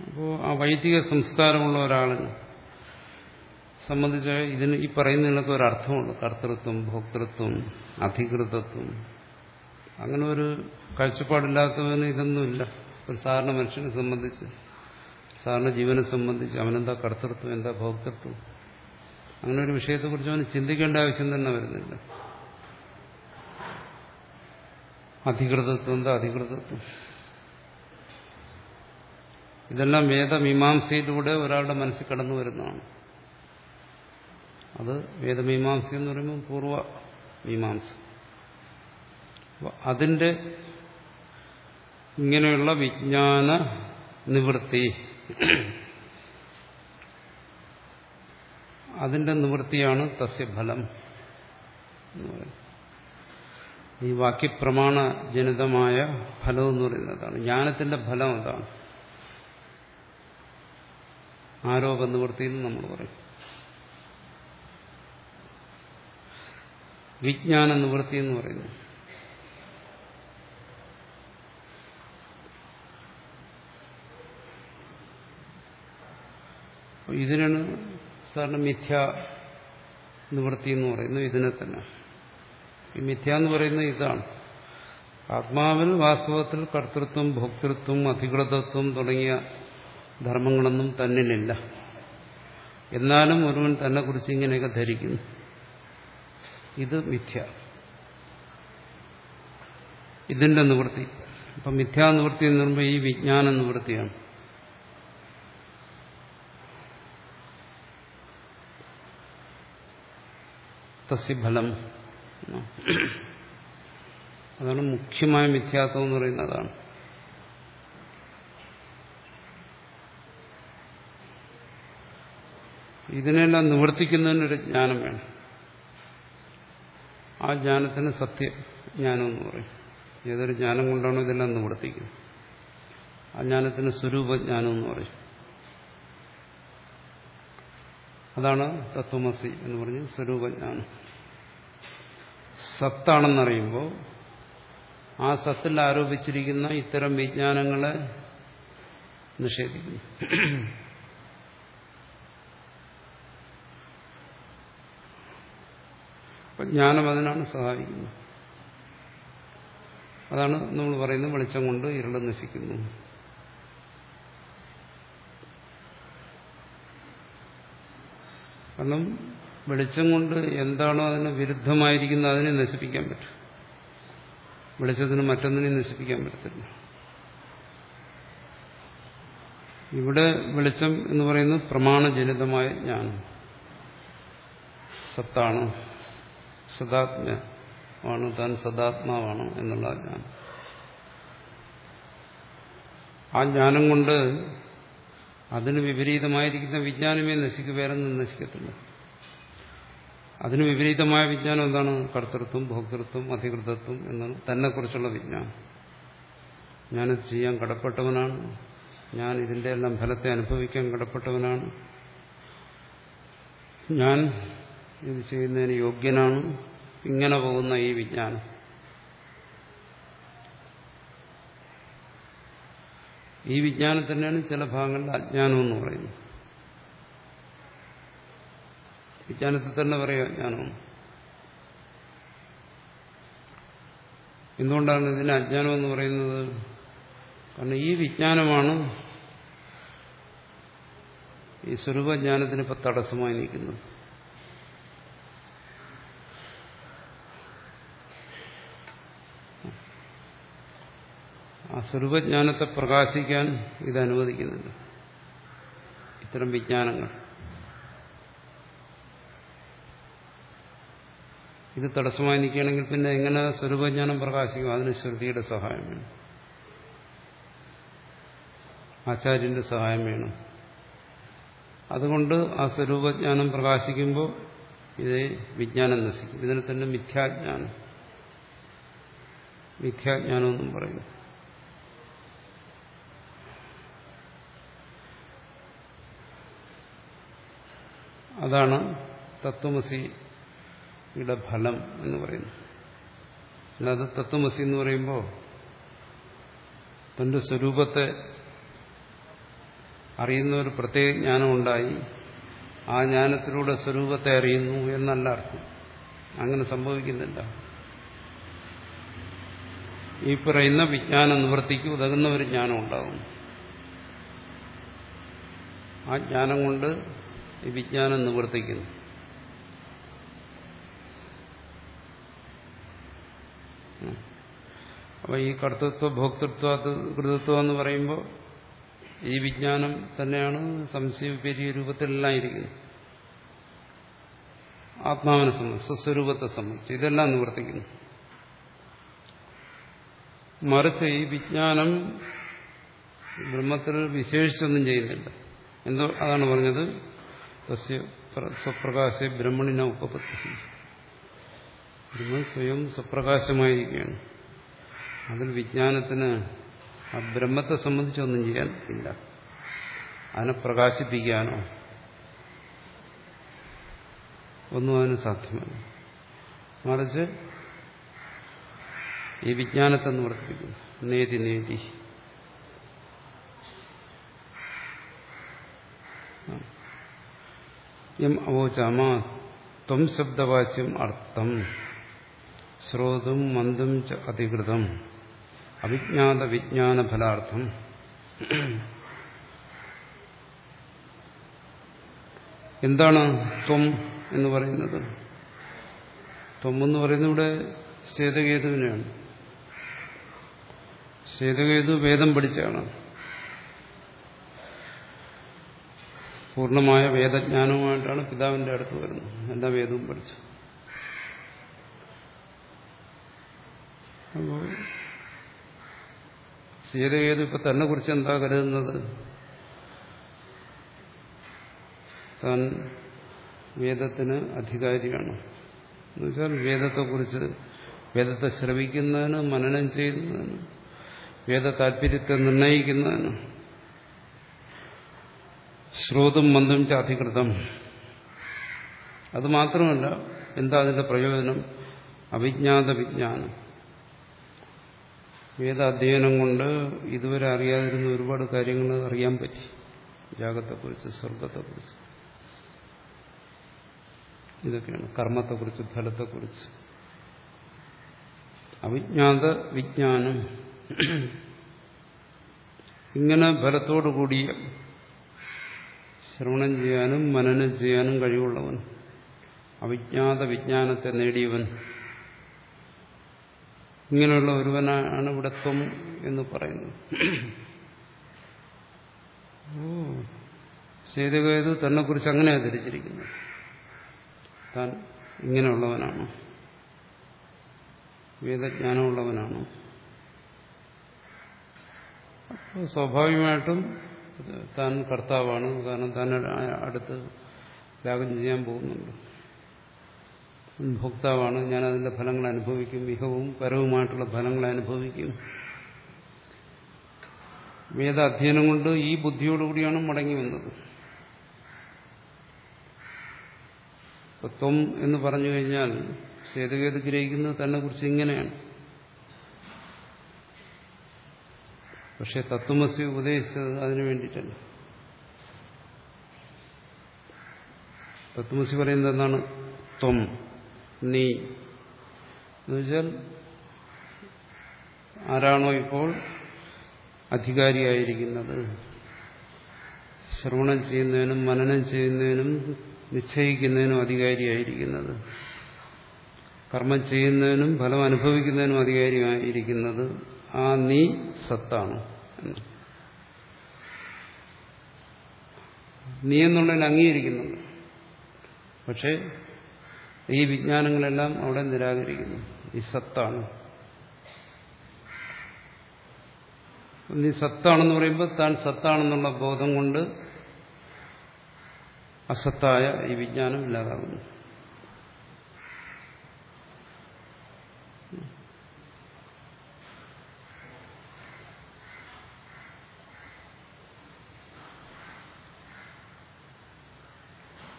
അപ്പോൾ ആ വൈദിക സംസ്കാരമുള്ള ഒരാളിന് സംബന്ധിച്ച് ഇതിന് ഈ പറയുന്നതിനൊക്കെ ഒരു അർത്ഥമുണ്ട്. കർത്തൃത്വം ഭോക്തൃത്വം അധികൃതത്വം. അങ്ങനെ ഒരു കാഴ്ചപ്പാടില്ലാത്തവന് ഇതൊന്നുമില്ല. ഒരു സാധാരണ മനുഷ്യനെ സംബന്ധിച്ച് സാധാരണ ജീവനെ സംബന്ധിച്ച് അവനെന്താ കർത്തൃത്വം എന്താ ഭോക്തൃത്വം? അങ്ങനെ ഒരു വിഷയത്തെക്കുറിച്ച് അവന് ചിന്തിക്കേണ്ട ആവശ്യം തന്നെ വരുന്നില്ല. അധികൃതത്വം എന്താ അധികൃതത്വം? ഇതെല്ലാം വേദമീമാംസയിലൂടെ ഒരാളുടെ മനസ്സിൽ കടന്നു വരുന്നതാണ്. അത് വേദമീമാംസ എന്ന് പറയുമ്പോൾ പൂർവ മീമാംസ. അതിന്റെ ഇങ്ങനെയുള്ള വിജ്ഞാന നിവൃത്തി അതിന്റെ നിവൃത്തിയാണ് തസ്യ ഫലം എന്ന് പറയുന്നത്. ഈ വാക്യപ്രമാണ ജനിതമായ ഫലം എന്ന് പറയുന്നതാണ് ജ്ഞാനത്തിന്റെ ഫലം അതാണ്. ആരോപ നിവൃത്തി എന്ന് നമ്മൾ പറയും. വിജ്ഞാന നിവൃത്തി എന്ന് പറയുന്നു ഇതിനാണ് സാറിന് മിഥ്യ നിവൃത്തി എന്ന് പറയുന്നത് ഇതിനെ തന്നെ. ഈ മിഥ്യ എന്ന് പറയുന്നത് ഇതാണ്. ആത്മാവിൽ വാസ്തവത്തിൽ കർത്തൃത്വം ഭോക്തൃത്വം അധികൃതത്വം തുടങ്ങിയ ധർമ്മങ്ങളൊന്നും തന്നിലില്ല എന്നാലും ഒരുവൻ തന്നെ കുറിച്ച് ഇങ്ങനെയൊക്കെ ധരിക്കുന്നു. ഇത് മിഥ്യ. ഇതിന്റെ നിവൃത്തി. അപ്പം മിഥ്യാനിവൃത്തി എന്ന് പറയുമ്പോൾ ഈ വിജ്ഞാന നിവൃത്തിയാണ്. തസ്യഫലം അതാണ് മുഖ്യമായ മിഥ്യാത്വം എന്ന് പറയുന്നത് ഇതിനെല്ലാം നിവർത്തിക്കുന്നതിനൊരു ജ്ഞാനം വേണം. ആ ജ്ഞാനത്തിന് സത്യജ്ഞാനം എന്ന് പറയും. ഏതൊരു ജ്ഞാനം കൊണ്ടാണോ ഇതെല്ലാം നിവർത്തിക്കുന്നത്? ആ ജ്ഞാനത്തിന് സ്വരൂപജ്ഞാനം എന്ന് പറയും. അതാണ് തത്വമസി എന്ന് പറഞ്ഞ് സ്വരൂപജ്ഞാനം. സത്താണെന്നറിയുമ്പോൾ ആ സത്തിൽ ആരോപിച്ചിരിക്കുന്ന ഇത്തരം വിജ്ഞാനങ്ങളെ നിഷേധിക്കുന്നു. അപ്പൊ ജ്ഞാനം അതിനാണ് സഹായിക്കുന്നത്. അതാണ് നമ്മൾ പറയുന്നത് വെളിച്ചം കൊണ്ട് ഇരുൾ നശിക്കുന്നു. കാരണം വെളിച്ചം കൊണ്ട് എന്താണോ അതിന് വിരുദ്ധമായിരിക്കുന്നത് അതിനെ നശിപ്പിക്കാൻ പറ്റും. വെളിച്ചത്തിന് മറ്റൊന്നിനെ നശിപ്പിക്കാൻ പറ്റത്തില്ല. ഇവിടെ വെളിച്ചം എന്ന് പറയുന്നത് പ്രമാണജനിതമായ ജ്ഞാനം. സത്താണ്. സദാത്മമാണ് താൻ സദാത്മാവാണ് എന്നുള്ള ജ്ഞാനം. ആ ജ്ഞാനം കൊണ്ട് അതിന് വിപരീതമായിരിക്കുന്ന വിജ്ഞാനമേ നശിക്കുക വേറെ ഒന്നും നശിക്കത്തില്ല. അതിന് വിപരീതമായ വിജ്ഞാനം എന്താണ്? കർത്തൃത്വം ഭോക്തൃത്വം അധികൃതത്വം എന്നാണ് തന്നെക്കുറിച്ചുള്ള വിജ്ഞാനം. ഞാനിത് ചെയ്യാൻ കടപ്പെട്ടവനാണ്. ഞാൻ ഇതിന്റെ എല്ലാം ഫലത്തെ അനുഭവിക്കാൻ കടപ്പെട്ടവനാണ്. ഞാൻ ഇത് ചെയ്യുന്നതിന് യോഗ്യനാണ്. ഇങ്ങനെ പോകുന്ന ഈ വിജ്ഞാനം. ഈ വിജ്ഞാനം തന്നെയാണ് ചില ഭാഗങ്ങളിൽ അജ്ഞാനം എന്ന് പറയുന്നത്. വിജ്ഞാനത്തിൽ തന്നെ പറയുക അജ്ഞാനമാണ് എന്തുകൊണ്ടാണ് ഇതിനെ അജ്ഞാനം എന്ന് പറയുന്നത്? കാരണം ഈ വിജ്ഞാനമാണ് ഈ സ്വരൂപജ്ഞാനത്തിന് ഇപ്പം തടസ്സമായി നിൽക്കുന്നത്. സ്വരൂപജ്ഞാനത്തെ പ്രകാശിക്കാൻ ഇത് അനുവദിക്കുന്നില്ല ഇത്തരം വിജ്ഞാനങ്ങൾ. ഇത് തടസ്സമായി നിൽക്കുകയാണെങ്കിൽ പിന്നെ എങ്ങനെ സ്വരൂപജ്ഞാനം പ്രകാശിക്കും? അതിന് ശ്രുതിയുടെ സഹായം വേണം. ആചാര്യന്റെ സഹായം വേണം. അതുകൊണ്ട് ആ സ്വരൂപജ്ഞാനം പ്രകാശിക്കുമ്പോൾ ഇത് വിജ്ഞാനം നശിക്കും. ഇതിനെ തന്നെ മിഥ്യാജ്ഞാനം. മിഥ്യാജ്ഞാനം എന്നും പറയുന്നു. അതാണ് തത്വമസിയുടെ ഫലം എന്ന് പറയുന്നത്. അല്ലാതെ തത്വമസി എന്ന് പറയുമ്പോൾ തന്റെ സ്വരൂപത്തെ അറിയുന്ന ഒരു പ്രത്യേക ജ്ഞാനമുണ്ടായി ആ ജ്ഞാനത്തിലൂടെ സ്വരൂപത്തെ അറിയുന്നു എന്നല്ല അർത്ഥം. അങ്ങനെ സംഭവിക്കുന്നില്ല. ഈ പറയുന്ന വിജ്ഞാന നിവൃത്തിക്ക് ഉതകുന്ന ഒരു ജ്ഞാനം ഉണ്ടാകും ആ ജ്ഞാനം കൊണ്ട് ഈ വിജ്ഞാനം നിവർത്തിക്കുന്നു. അപ്പൊ ഈ കർത്തൃത്വ ഭോക്തൃത്വ കൃതത്വം എന്ന് പറയുമ്പോൾ ഈ വിജ്ഞാനം തന്നെയാണ് സംശയപെരിയ രൂപത്തിലെല്ലാം ഇരിക്കുന്നത്. ആത്മാവിനെ സംബന്ധിച്ച് സ്വസ്വരൂപത്തെ സംബന്ധിച്ച് ഇതെല്ലാം നിവർത്തിക്കുന്നു. മറിച്ച് ഈ വിജ്ഞാനം ബ്രഹ്മത്തിൽ വിശേഷിച്ചൊന്നും ചെയ്യുന്നില്ല. എന്തോ അതാണ് പറഞ്ഞത്. തസ്യ സ്വപ്രകാശ ബ്രഹ്മണിന ഉപപത്തി ബ്രഹ്മൻ സ്വയം സ്വപ്രകാശമായിരിക്കുകയാണ്. അതിൽ വിജ്ഞാനത്തിന് ആ ബ്രഹ്മത്തെ സംബന്ധിച്ചൊന്നും ചെയ്യാൻ ഇല്ല അതിനെ പ്രകാശിപ്പിക്കാനോ ഒന്നും അതിന് സാധ്യമല്ല. മറിച്ച് ഈ വിജ്ഞാനത്തെ നിവർത്തിപ്പിക്കുന്നു നേതി നേതി. യം അവോചാമ. ത്വം ശബ്ദവാച്യം അർത്ഥം. ശ്രോതും മന്ദം ച അധികൃതം. അവിജ്ഞാത വിജ്ഞാന ഫലാർത്ഥം. എന്താണ് ത്വം എന്ന് പറയുന്നത്? ത്വം എന്ന് പറയുന്നത് ഇവിടെ ശ്വേതകേതുവിനെയാണ്. ശ്വേതകേതു വേദം പഠിച്ചാണ് പൂർണമായ വേദജ്ഞാനവുമായിട്ടാണ് പിതാവിന്റെ അടുത്ത് വരുന്നത്. എല്ലാ വേദവും പഠിച്ചു. അപ്പോൾ സീതകേതു ഇപ്പൊ തന്നെ കുറിച്ച് എന്താ കരുതുന്നത്? താൻ വേദത്തിന് അധികാരിയാണ്. എന്നുവെച്ചാൽ വേദത്തെക്കുറിച്ച് വേദത്തെ ശ്രവിക്കുന്നതിന് മനനം ചെയ്യുന്നതിന് വേദ താല്പര്യത്തെ നിർണയിക്കുന്നതിന് ശ്രോതും മന്ദം ചാധികൃതം അത് മാത്രമല്ല എന്താ അതിന്റെ പ്രയോജനം? അവിജ്ഞാത വിജ്ഞാനം വേദാധ്യയനം കൊണ്ട് ഇതുവരെ അറിയാതിരുന്ന ഒരുപാട് കാര്യങ്ങൾ അറിയാൻ പറ്റി. ജാഗത്തെക്കുറിച്ച് സ്വർഗത്തെക്കുറിച്ച് ഇതൊക്കെയാണ്. കർമ്മത്തെക്കുറിച്ച് ഫലത്തെക്കുറിച്ച്. അവിജ്ഞാത വിജ്ഞാനം ഇങ്ങനെ ഫലത്തോടുകൂടിയ ശ്രവണം ചെയ്യാനും മനനം ചെയ്യാനും കഴിവുള്ളവൻ. അവിജ്ഞാത വിജ്ഞാനത്തെ നേടിയവൻ. ഇങ്ങനെയുള്ള ഒരുവനാണ് ഇവിടെ ത്വം എന്ന് പറയുന്നത്. സേതുകേതു തന്നെ കുറിച്ച് അങ്ങനെയാണ് ധരിച്ചിരിക്കുന്നത് താൻ ഇങ്ങനെയുള്ളവനാണ്. വേദജ്ഞാനമുള്ളവനാണ്. സ്വാഭാവികമായിട്ടും താൻ കർത്താവാണ്. കാരണം താൻ അടുത്ത് യാഗം ചെയ്യാൻ പോകുന്നുണ്ട്. ഭോക്താവാണ്. ഞാൻ അതിന്റെ ഫലങ്ങൾ അനുഭവിക്കും. വിഹവും പരവുമായിട്ടുള്ള ഫലങ്ങൾ അനുഭവിക്കും. വേദ അധ്യയനം കൊണ്ട് ഈ ബുദ്ധിയോടുകൂടിയാണ് മടങ്ങി വന്നത്. ത്വം എന്ന് പറഞ്ഞു കഴിഞ്ഞാൽ സേതുകേത് ഗ്രഹിക്കുന്നത് തന്നെ കുറിച്ച് ഇങ്ങനെയാണ്. പക്ഷെ തത്വമസി ഉപദേശിച്ചത് അതിനു വേണ്ടിയിട്ടല്ല. തത്വമസി പറയുന്നത് എന്താണ്? ത്വം നീ. എന്നുവെച്ചാൽ ആരാണോ ഇപ്പോൾ അധികാരിയായിരിക്കുന്നത്. ശ്രവണം ചെയ്യുന്നതിനും മനനം ചെയ്യുന്നതിനും നിശ്ചയിക്കുന്നതിനും അധികാരിയായിരിക്കുന്നത്. കർമ്മം ചെയ്യുന്നതിനും ഫലം അനുഭവിക്കുന്നതിനും അധികാരിയായിരിക്കുന്നത് ആ നീ സത്താണ്. നീ എന്നുള്ളതിൽ അംഗീകരിക്കുന്നുണ്ട്. പക്ഷേ ഈ വിജ്ഞാനങ്ങളെല്ലാം അവിടെ നിരാകരിക്കുന്നു. ഈ സത്താണ്. നീ സത്താണെന്ന് പറയുമ്പോൾ താൻ സത്താണെന്നുള്ള ബോധം കൊണ്ട് അസത്തായ ഈ വിജ്ഞാനം ഇല്ലാതാകുന്നു.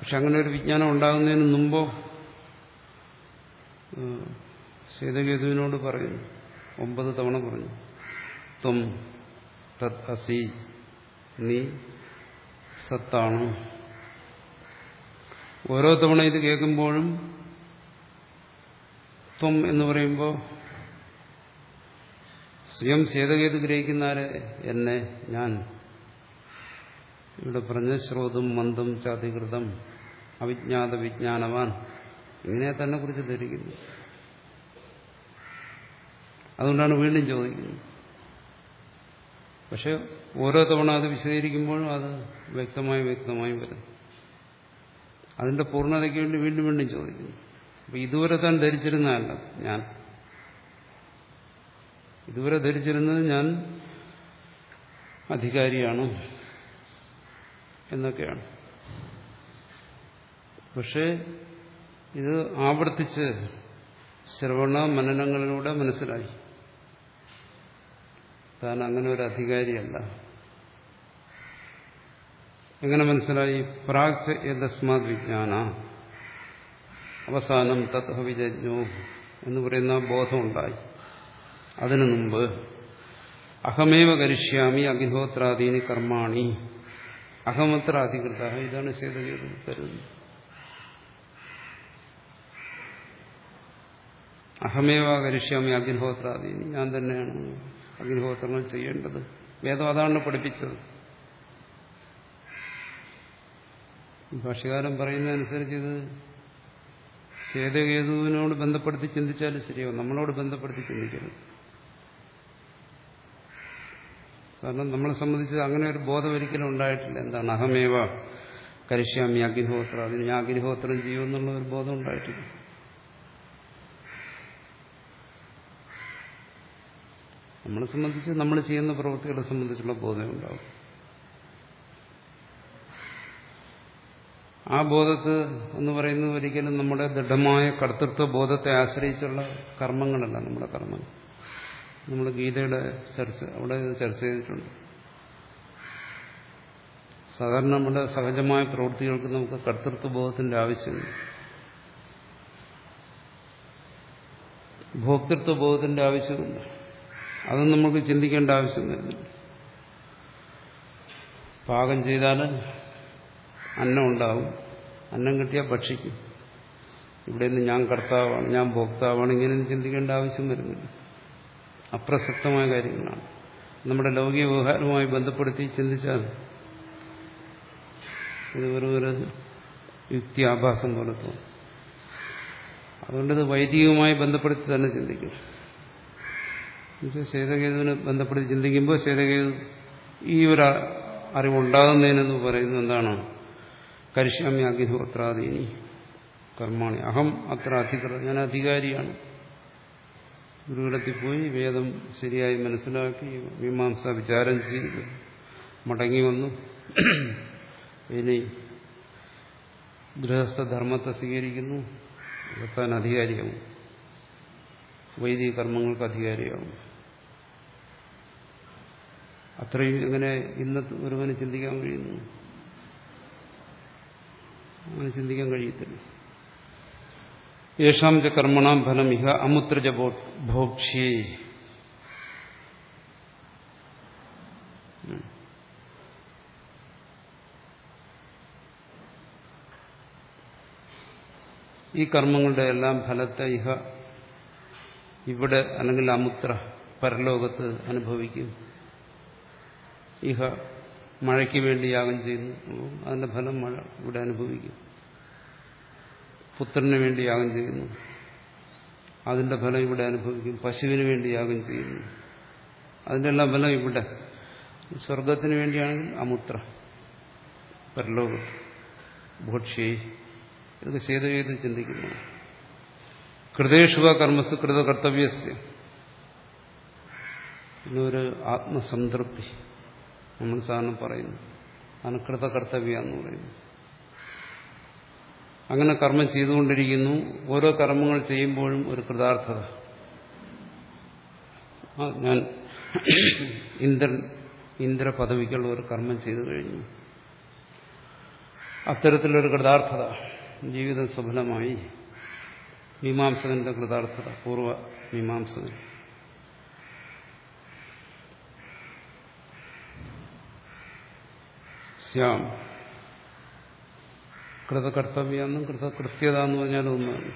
പക്ഷെ അങ്ങനെ ഒരു വിജ്ഞാനം ഉണ്ടാകുന്നതിന് മുമ്പോ സീതകേതുവിനോട് പറയുന്നു. ഒമ്പത് തവണ പറഞ്ഞു. ത്വം തത് അസി നീ സത്താണ്? ഓരോ തവണ ഇത് കേൾക്കുമ്പോഴും ത്വം എന്ന് പറയുമ്പോൾ സ്വയം സീതകേത് ഗ്രഹിക്കുന്നാരെ എന്നെ ഞാൻ. ഇവിടെ പറഞ്ഞ ശ്രോതും മന്ദം ചാതികൃതം. അവിജ്ഞാത വിജ്ഞാനവാൻ ഇങ്ങനെ തന്നെ കുറിച്ച് ധരിക്കുന്നു. അതുകൊണ്ടാണ് വീണ്ടും ചോദിക്കുന്നത്. പക്ഷെ ഓരോ തവണ അത് വിശദീകരിക്കുമ്പോഴും അത് വ്യക്തമായി വ്യക്തമായി വരും. അതിന്റെ പൂർണതയ്ക്ക് വേണ്ടി വീണ്ടും വീണ്ടും ചോദിക്കുന്നു. അപ്പൊ ഇതുവരെ താൻ ധരിച്ചിരുന്നതല്ല ഞാൻ. ഇതുവരെ ധരിച്ചിരുന്നത് ഞാൻ അധികാരിയാണ് എന്നൊക്കെയാണ്. പക്ഷേ ഇത് ആവർത്തിച്ച് ശ്രവണ മനനങ്ങളിലൂടെ മനസ്സിലായി. താൻ അങ്ങനെ ഒരു അധികാരിയല്ല. എങ്ങനെ മനസ്സിലായി? പ്രാഗ് വിജ്ഞാന. അവസാനം തത്വ വിജജ്ഞോ എന്ന് പറയുന്ന ബോധമുണ്ടായി. അതിനു മുമ്പ് അഹമേവ കരിഷ്യാമി അഗ്നിഹോത്രാദീനി കർമാണി. അഹമത്ര അധികൃത ഇതാണ് സേതകേതു കരുതുന്നത്. അഹമേവ കരിഷ്യാമി അഗ്നിഹോത്രാദീനി. ഞാൻ തന്നെയാണ് അഗ്നിഹോത്രങ്ങൾ ചെയ്യേണ്ടത്. വേദം അതാണ് പഠിപ്പിച്ചത്. ഭാഷ്യകാരൻ പറയുന്നതനുസരിച്ച് ഇത് ശ്വേതകേതുവിനോട് ബന്ധപ്പെടുത്തി ചിന്തിച്ചാലും ശരിയാവും. നമ്മളോട് ബന്ധപ്പെടുത്തി ചിന്തിക്കരുത്. കാരണം നമ്മളെ സംബന്ധിച്ച് അങ്ങനെ ഒരു ബോധം ഒരിക്കലും ഉണ്ടായിട്ടില്ല. എന്താണ് അഹമേവ കരിഷ്യാമി അഗ്നിഹോത്ര അതിന് ഞാൻ അഗ്നിഹോത്രം ചെയ്യുമെന്നുള്ള ഒരു ബോധം ഉണ്ടായിട്ടില്ല. നമ്മളെ സംബന്ധിച്ച് നമ്മൾ ചെയ്യുന്ന പ്രവൃത്തികളെ സംബന്ധിച്ചുള്ള ബോധം ഉണ്ടാവും. ആ ബോധത്ത് എന്ന് പറയുന്നത് ഒരിക്കലും നമ്മുടെ ദൃഢമായ കർത്തൃത്വ ബോധത്തെ ആശ്രയിച്ചുള്ള കർമ്മങ്ങളല്ല നമ്മുടെ കർമ്മങ്ങൾ നമ്മൾ ഗീതയുടെ ചർച്ച അവിടെ ചർച്ച ചെയ്തിട്ടുണ്ട്. സാധാരണ നമ്മുടെ സഹജമായ പ്രവൃത്തികൾക്ക് നമുക്ക് കർത്തൃത്വ ബോധത്തിന്റെ ആവശ്യമുണ്ട് ഭോക്തൃത്വ ബോധത്തിന്റെ ആവശ്യമില്ല. അത് നമുക്ക് ചിന്തിക്കേണ്ട ആവശ്യം വരുന്നില്ല പാകം ചെയ്താൽ അന്നം ഉണ്ടാവും. അന്നം കിട്ടിയാൽ ഭക്ഷിക്കും. ഇവിടെ നിന്ന് ഞാൻ കർത്താവാണ് ഞാൻ ഭോക്താവാണ് ഇങ്ങനെ ചിന്തിക്കേണ്ട ആവശ്യം വരുന്നില്ല അപ്രസക്തമായ കാര്യങ്ങളാണ്. നമ്മുടെ ലൗകിക വ്യവഹാരവുമായി ബന്ധപ്പെടുത്തി ചിന്തിച്ചാൽ ഇത് ഒരു ഒരു യുക്തി ആഭാസം പോലെ തോന്നും. അതുകൊണ്ട് വൈദികവുമായി ബന്ധപ്പെടുത്തി തന്നെ ചിന്തിക്കും. സേതകേതുവിനെ ബന്ധപ്പെട്ട് ചിന്തിക്കുമ്പോൾ ശ്വേതകേതു ഈ ഒരു അറിവുണ്ടാകുന്നതിനെന്ന് പറയുന്നത് എന്താണ്? കരിഷ്യാമി അഗ്നിഹോത്രാദീനി. കർമാണി. അഹം അത്ര അധികൃത ഞാൻ അധികാരിയാണ്. ഗുരുവിടത്തിൽ പോയി വേദം ശരിയായി മനസ്സിലാക്കി മീമാംസ വിചാരം ചെയ്ത്. മടങ്ങി വന്നു. ഇനി ഗൃഹസ്ഥധർമ്മത്തെ സ്വീകരിക്കുന്നു. താൻ അധികാരിയാവും. വൈദിക കർമ്മങ്ങൾക്ക് അധികാരിയാവും. അത്രയും എങ്ങനെ ഇന്ന് ഒരുവന് ചിന്തിക്കാൻ കഴിയുന്നു. അങ്ങനെ ചിന്തിക്കാൻ കഴിയത്തില്ല. യേഷാം ച കർമ്മണാം ഫലം ഇഹ അമുത്രജ ഭോക്ഷ്യേ. ഈ കർമ്മങ്ങളുടെ എല്ലാം ഫലത്തെ ഇഹ ഇവിടെ അല്ലെങ്കിൽ അമുത്ര പരലോകത്ത് അനുഭവിക്കും. ഇഹ മഴയ്ക്ക് വേണ്ടി യാഗം ചെയ്യുന്നു. അതിന്റെ ഫലം മഴ ഇവിടെ അനുഭവിക്കും. പുത്രന് വേണ്ടി യാഗം ചെയ്യുന്നു. അതിന്റെ ഫലം ഇവിടെ അനുഭവിക്കും. പശുവിന് വേണ്ടി യാഗം ചെയ്യുന്നു. അതിന്റെ എല്ലാം ഫലം ഇവിടെ. സ്വർഗത്തിന് വേണ്ടിയാണെങ്കിൽ അമുത്ര പരലോക ഭക്ഷ്യ ഇതൊക്കെ ചെയ്ത് ചെയ്ത് ചിന്തിക്കുന്നു. കൃതേഷുവ കർമ്മസ് കൃത കർത്തവ്യസ്യ പിന്നെ ഇന്നൊരു ആത്മസംതൃപ്തി. നമ്മൾ സാധാരണ പറയുന്നു. അനുകൃത കർത്തവ്യ എന്ന് പറയുന്നു. അങ്ങനെ കർമ്മം ചെയ്തുകൊണ്ടിരിക്കുന്നു. ഓരോ കർമ്മങ്ങൾ ചെയ്യുമ്പോഴും ഒരു കൃതാർത്ഥത. ഞാൻ ഇന്ദ്രൻ ഇന്ദ്ര പദവിക്കുള്ള ഒരു കർമ്മം ചെയ്തു കഴിഞ്ഞു. അത്തരത്തിലൊരു കൃതാർത്ഥത. ജീവിതം സഫലമായി. മീമാംസകന്റെ കൃതാർത്ഥത. പൂർവ മീമാംസകൻ. സ്യാം കൃതകർത്തവ്യ എന്നും കൃതകൃത്യത എന്ന് പറഞ്ഞാൽ ഒന്നാണ്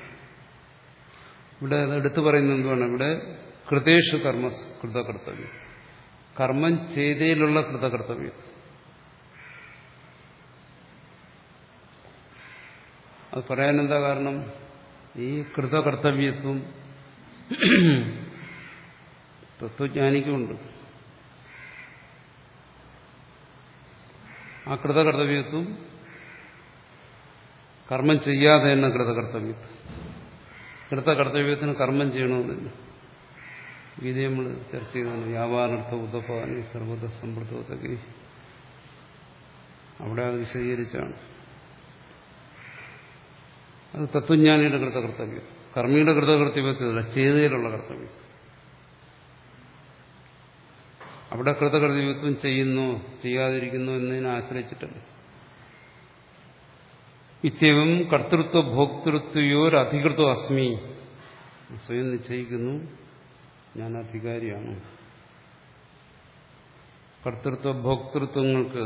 ഇവിടെ അത് എടുത്തു പറയുന്നത് എന്തുവാണ്? ഇവിടെ കൃതേഷു കർമ്മ കൃതകർത്തവ്യം. കർമ്മം ചെയ്തയിലുള്ള കൃതകർത്തവ്യം. അത് പറയാൻ എന്താ കാരണം? ഈ കൃതകർത്തവ്യത്വം തത്വജ്ഞാനിക്കുമുണ്ട്. ആ കൃതകർത്തവ്യത്വം കർമ്മം ചെയ്യാതെ തന്നെ കൃതകർത്തവ്യത്വം. കൃതകർത്തവ്യത്തിന് കർമ്മം ചെയ്യണമെന്നില്ല. ഗീത നമ്മൾ ചർച്ച ചെയ്യുന്നുണ്ട് വ്യാപാരർത്ഥ ഉദപാനി സർവത സമ്പൃതോതകി അവിടെ അത് വിശദീകരിച്ചാണ്. അത് തത്വജ്ഞാനിയുടെ കൃതകർത്തവ്യം. കർമ്മിയുടെ കൃതകർത്തവ്യത്തിലല്ല ചെയ്തതിലുള്ള കർത്തവ്യം. അവിടെ കൃതകൃതിത്വം ചെയ്യുന്നു ചെയ്യാതിരിക്കുന്നു എന്നതിനെ ആശ്രയിച്ചിട്ടല്ല? ഇത്യവും കർത്തൃത്വ ഭോക്തൃത്വയോർ അധികൃതം അസ്മി. സ്വയം നിശ്ചയിക്കുന്നു ഞാൻ അധികാരിയാണ്. കർത്തൃത്വ ഭോക്തൃത്വങ്ങൾക്ക്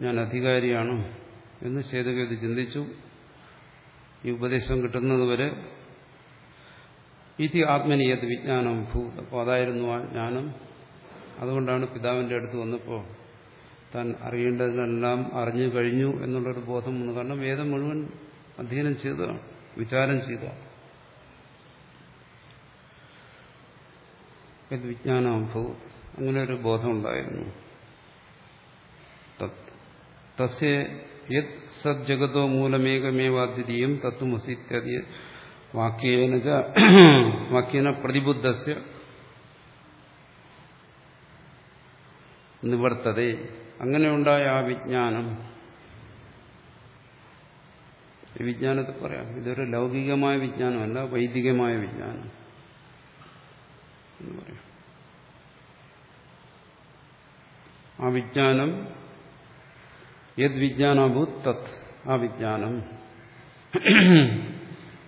ഞാൻ അധികാരിയാണ് എന്ന് ശേതഗതി ചിന്തിച്ചു. ഈ ഉപദേശം കിട്ടുന്നതുവരെ ഇതി ആത്മനീയത് വിജ്ഞാനം ഭൂ അപ്പോൾ അതായിരുന്നു ആ ജ്ഞാനം. അതുകൊണ്ടാണ് പിതാവിന്റെ അടുത്ത് വന്നപ്പോൾ താൻ അറിയേണ്ടതിനെല്ലാം അറിഞ്ഞു കഴിഞ്ഞു എന്നുള്ളൊരു ബോധം വന്നു. കാരണം വേദം മുഴുവൻ അധ്യയനം ചെയ്തതാണ് വിചാരം ചെയ്തതാണ്. വിജ്ഞാനാഭവ അങ്ങനെ ഒരു ബോധം ഉണ്ടായിരുന്നു തസ്യ യത് സജ്ജഗതോ മൂലമേകമേവാദ്വിതീയം തത്വമസി ഇത്യാദി വാക്യേന വാക്യേന പ്രതിബുദ്ധസ്യ നിവർത്തതേ അങ്ങനെ ഉണ്ടായ ആ വിജ്ഞാനം വിജ്ഞാനത്തെ പറയാം. ഇതൊരു ലൗകികമായ വിജ്ഞാനമല്ല വൈദികമായ വിജ്ഞാനം എന്ന് പറയാം. ആ വിജ്ഞാനം യദ് വിജ്ഞാനഭൂത് തത് ആ വിജ്ഞാനം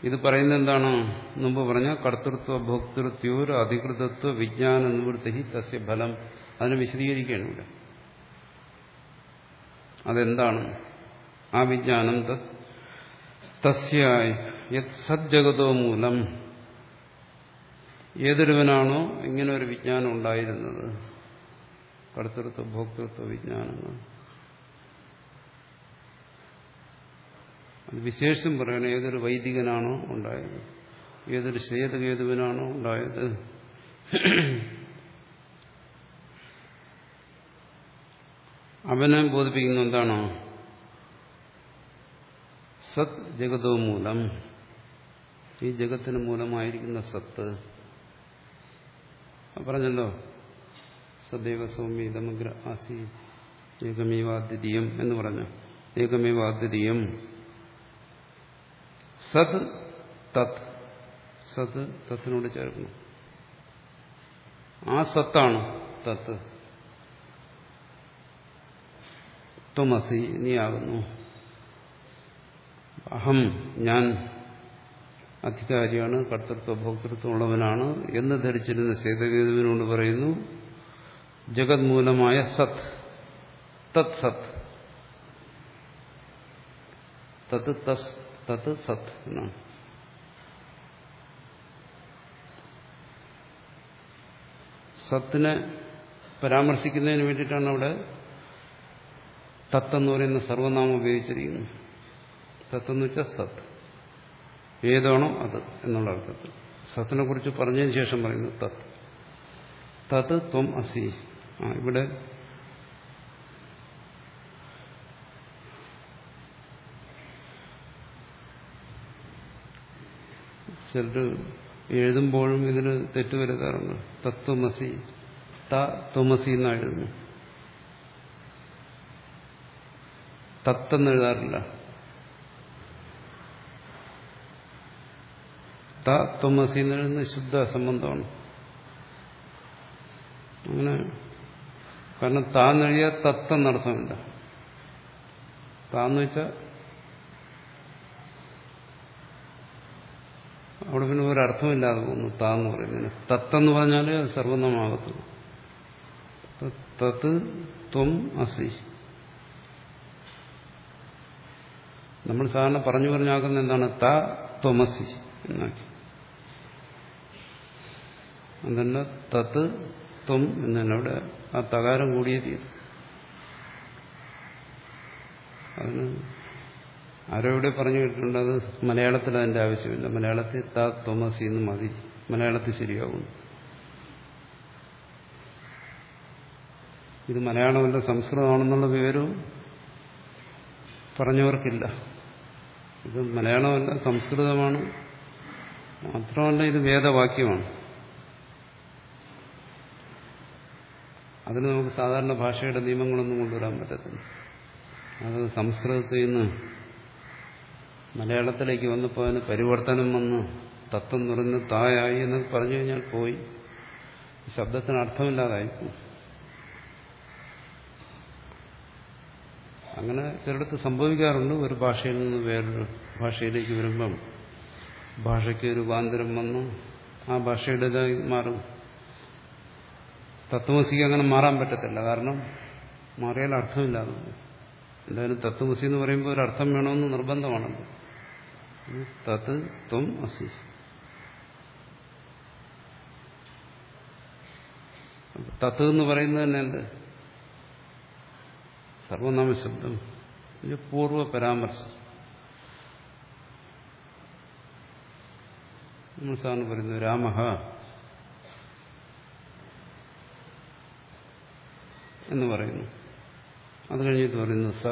ഇത് പറയുന്നത് എന്താണ്? മുമ്പ് പറഞ്ഞ കർത്തൃത്വ ഭോക്തൃത്വ അധികൃതത്വ വിജ്ഞാന നിവൃത്തി തസ്യ ഫലം. അതിനെ വിശദീകരിക്കുകയാണ് ഇവിടെ. അതെന്താണ്? ആ വിജ്ഞാനം തസ്യ സജ്ജഗതോ മൂലം. ഏതൊരുവനാണോ ഇങ്ങനെ ഒരു വിജ്ഞാനം ഉണ്ടായിരുന്നത്? കർത്തൃത്വ ഭോക്തൃത്വ വിജ്ഞാനങ്ങൾ അത് വിശേഷം പറയണം ഏതൊരു വൈദികനാണോ ഉണ്ടായത്? ഏതൊരു ശ്വേതകേതുവിനാണോ ഉണ്ടായത്? അവനെ ബോധിപ്പിക്കുന്ന എന്താണോ? സത് ജഗതോ മൂലം. ഈ ജഗത്തിന് മൂലമായിരിക്കുന്ന സത്ത്. പറഞ്ഞല്ലോ. സദൈവ സൗമ്യ ഇതമഗ്ര ആസി ഏകമേവാദ്വിതീയം എന്ന് പറഞ്ഞു. ഏകമേവാദ്വിതീയം. സത് തത്. സത് തത്തിനോട് ചേർക്കുന്നു. ആ സത്താണ് തത്ത്. ത്വമസി നീയാകുന്നു അഹം ഞാൻ അധികാരിയാണ് കർത്തൃത്വ ഭോക്തൃത്വം ഉള്ളവനാണ് എന്ന് ധരിച്ചിരുന്ന സേതകേതുവിനോട് പറയുന്നു ജഗത് മൂലമായ സത് തത് സത്. തത് തസ് തത് സത് എന്നാണ് സത്തിനെ പരാമർശിക്കുന്നതിന് വേണ്ടിയിട്ടാണ് അവിടെ തത്തെന്ന് പറയുന്ന സർവനാമം ഉപയോഗിച്ചിരിക്കുന്നത്. തത്തെന്ന് വെച്ചാൽ സത്ത് ഏതാണോ അത് എന്നുള്ള അർത്ഥത്തിൽ. സത്തിനെ കുറിച്ച് പറഞ്ഞതിന് ശേഷം പറയുന്നു തത്ത് തത് ത്വം അസി. ആ ഇവിടെ ചിലർ എഴുതുമ്പോഴും ഇതിന് തെറ്റുവരുത്താറുണ്ട് തത്വമസി ത ത്വമസി എന്നാണ് എഴുതുന്നു. തത്തെന്ന് എഴുതാറില്ല. ത എന്ന് ശുദ്ധ സംബന്ധമാണ്. അങ്ങനെ കാരണം താന്നെഴുതിയാൽ തത്തെന്നർത്ഥമില്ല താന്ന് വെച്ചാൽ അവിടെ പിന്നെ ഒരർത്ഥമില്ലാതെ പോകുന്നു. താന്ന് പറയുന്നതിന് തത്തെന്ന് പറഞ്ഞാലേ അത് സർവനാമാകത്തുള്ളൂ തത്ത് ത്വം അസി. നമ്മൾ സാധാരണ പറഞ്ഞു പറഞ്ഞാക്കുന്ന എന്താണ്? ത ത്വമസി എന്നാക്കി. അതന്നെ തത്ത് ത്വം എന്നല്ല. അവിടെ ആ തകാരം കൂടിയേ തീരും. അതിന് ആരോ ഇവിടെ പറഞ്ഞു കേട്ടിട്ടുണ്ട് അത് മലയാളത്തിൽ അതിന്റെ ആവശ്യമില്ല. മലയാളത്തിൽ താ തോമസി എന്ന് മതി. മലയാളത്തിൽ ശരിയാകുന്നു ഇത് മലയാളമല്ല സംസ്കൃതമാണെന്നുള്ള വിവരവും പറഞ്ഞവർക്കില്ല. ഇത് മലയാളമല്ല സംസ്കൃതമാണ്. മാത്രമല്ല ഇത് വേദവാക്യമാണ്. അതിന് നമുക്ക് സാധാരണ ഭാഷയുടെ നിയമങ്ങളൊന്നും കൊണ്ടുവരാൻ പറ്റത്തില്ല. അത് സംസ്കൃതത്തിൽ നിന്ന് മലയാളത്തിലേക്ക് വന്നപ്പോൾ അതിന് പരിവർത്തനം വന്ന് തത്വം നിറഞ്ഞ് തായായി എന്ന് പറഞ്ഞു കഴിഞ്ഞാൽ പോയി. ശബ്ദത്തിന് അർത്ഥമില്ലാതായി. അങ്ങനെ ചിലടത്ത് സംഭവിക്കാറുണ്ട്. ഒരു ഭാഷയിൽ നിന്ന് വേറൊരു ഭാഷയിലേക്ക് വരുമ്പം ഭാഷയ്ക്ക് രൂപാന്തരം വന്നു. ആ ഭാഷയുടേതായി മാറും. തത്വമസിക്ക് അങ്ങനെ മാറാൻ പറ്റത്തില്ല. കാരണം മാറിയാൽ അർത്ഥമില്ലാതെ എന്തായാലും തത്വമസി എന്ന് പറയുമ്പോൾ ഒരു അർത്ഥം വേണമെന്ന് നിർബന്ധമാണല്ലോ. തത് ത്വം അസി. തത്ത് എന്ന് പറയുന്നത് തന്നെ എന്ത്? സർവനാമ ശബ്ദം. ഇത് പൂർവ പരാമർശം. നമ്മൾ സാറിന് പറയുന്നു രാമഹ. എന്ന് പറയുന്നു. അത് കഴിഞ്ഞിട്ട് പറയുന്നു സ.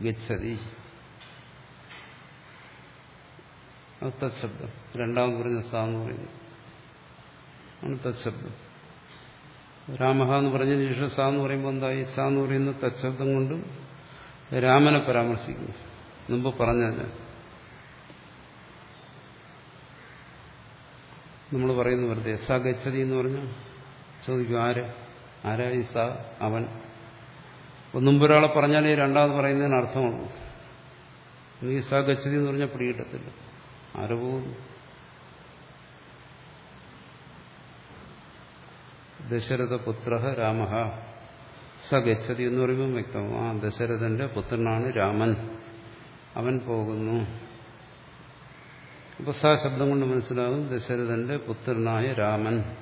ഗച്ഛതി അത് തത്ശബ്ദം. രണ്ടാമത് പറഞ്ഞ സാന്ന് പറയുന്നു. ആണ് തത്ശബ്ദം. രാമഹ എന്ന് പറഞ്ഞ ശേഷം സ എന്ന് പറയുമ്പോൾ എന്തായി? സ എന്ന് പറയുന്ന തത്ശബ്ദം കൊണ്ടും രാമനെ പരാമർശിക്കുന്നു. മുമ്പ് പറഞ്ഞല്ല നമ്മൾ പറയുന്നു വെറുതെ സ ഗച്ഛതി എന്ന് പറഞ്ഞാൽ ചോദിക്കും ആര്? ആരായി സ? അവൻ. ഒന്നും മുമ്പൊരാളെ പറഞ്ഞാലേ രണ്ടാമത് പറയുന്നതിന് അർത്ഥമാണ് ഈ സ ഗച്ഛതി എന്ന് പറഞ്ഞാൽ പിടികിട്ടത്തില്ല. ആര് പോകുന്നു. ദശരഥപുത്ര രാമ. സ ഗച്ഛതി എന്ന് പറയുമ്പോൾ വ്യക്തം. ആ ദശരഥന്റെ പുത്രനാണ് രാമൻ. അവൻ പോകുന്നു. അപ്പൊ സ ശബ്ദം കൊണ്ട് മനസ്സിലാകും ദശരഥന്റെ പുത്രനായ രാമൻ.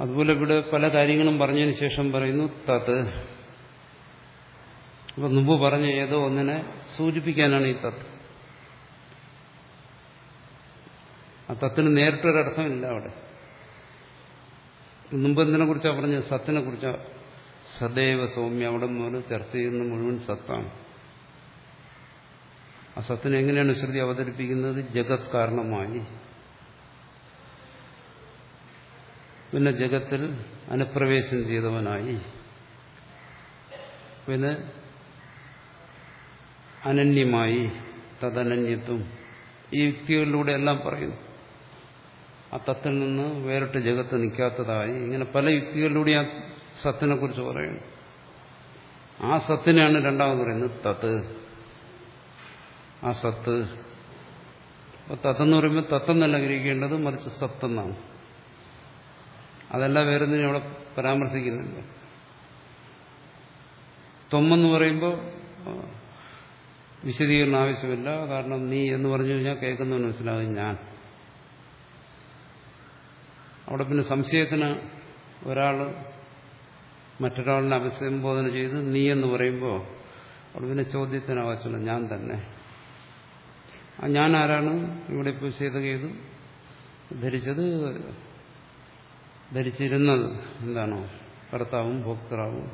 അതുപോലെ ഇവിടെ പല കാര്യങ്ങളും പറഞ്ഞതിന് ശേഷം പറയുന്നു തത്. അപ്പൊ മുമ്പ് പറഞ്ഞ ഏതോ ഒന്നിനെ സൂചിപ്പിക്കാനാണ് ഈ തത്ത്. ആ തത്തിന് നേരിട്ടൊരർത്ഥമില്ല അവിടെ. മുമ്പ് എന്തിനെ കുറിച്ചാണ് പറഞ്ഞത്? സത്തിനെ കുറിച്ചാ. സദൈവ സൗമ്യ അവിടെ മുതൽ ചർച്ച ചെയ്യുന്ന മുഴുവൻ സത്താണ്. ആ സത്തിനെ എങ്ങനെയാണ് ശ്രുതി അവതരിപ്പിക്കുന്നത്? ജഗത് കാരണമായി. പിന്നെ ജഗത്തിൽ അനുപ്രവേശം ചെയ്തവനായി. പിന്നെ അനന്യമായി തദനന്യത്വം. ഈ യുക്തികളിലൂടെ എല്ലാം പറയുന്നു. ആ തത്തിൽ നിന്ന് വേറിട്ട് ജഗത്ത് നിൽക്കാത്തതായി ഇങ്ങനെ പല യുക്തികളിലൂടെ ആ സത്തിനെ കുറിച്ച് പറയുന്നു. ആ സത്തിനെയാണ് രണ്ടാമത് പറയുന്നത് തത്ത്. ആ സത്ത്. തത്തെന്ന് പറയുമ്പോൾ തത്തെന്നല്ല ഗ്രഹിക്കേണ്ടത് മറിച്ച് സത്തെന്നാണ് അതല്ല വേറെ അവിടെ പരാമർശിക്കുന്നുണ്ട് തൊമ്മെന്ന് പറയുമ്പോൾ വിശദീകരണം ആവശ്യമില്ല കാരണം നീ എന്ന് പറഞ്ഞു കഴിഞ്ഞാൽ കേൾക്കുന്നവന് മനസ്സിലാകും ഞാൻ. അവിടെ പിന്നെ സംശയത്തിന് ഒരാൾ മറ്റൊരാളിനെ അഭിസംബോധന ചെയ്ത് നീ എന്ന് പറയുമ്പോൾ അവിടെ പിന്നെ ചോദ്യത്തിന് ആവശ്യമില്ല. ഞാൻ തന്നെ. ഞാൻ ആരാണ്? ഇവിടെ ഇപ്പോൾ ചെയ്തു. ധരിച്ചത് ധരിച്ചിരുന്നത് എന്താണോ? കർത്താവും ഭോക്താവും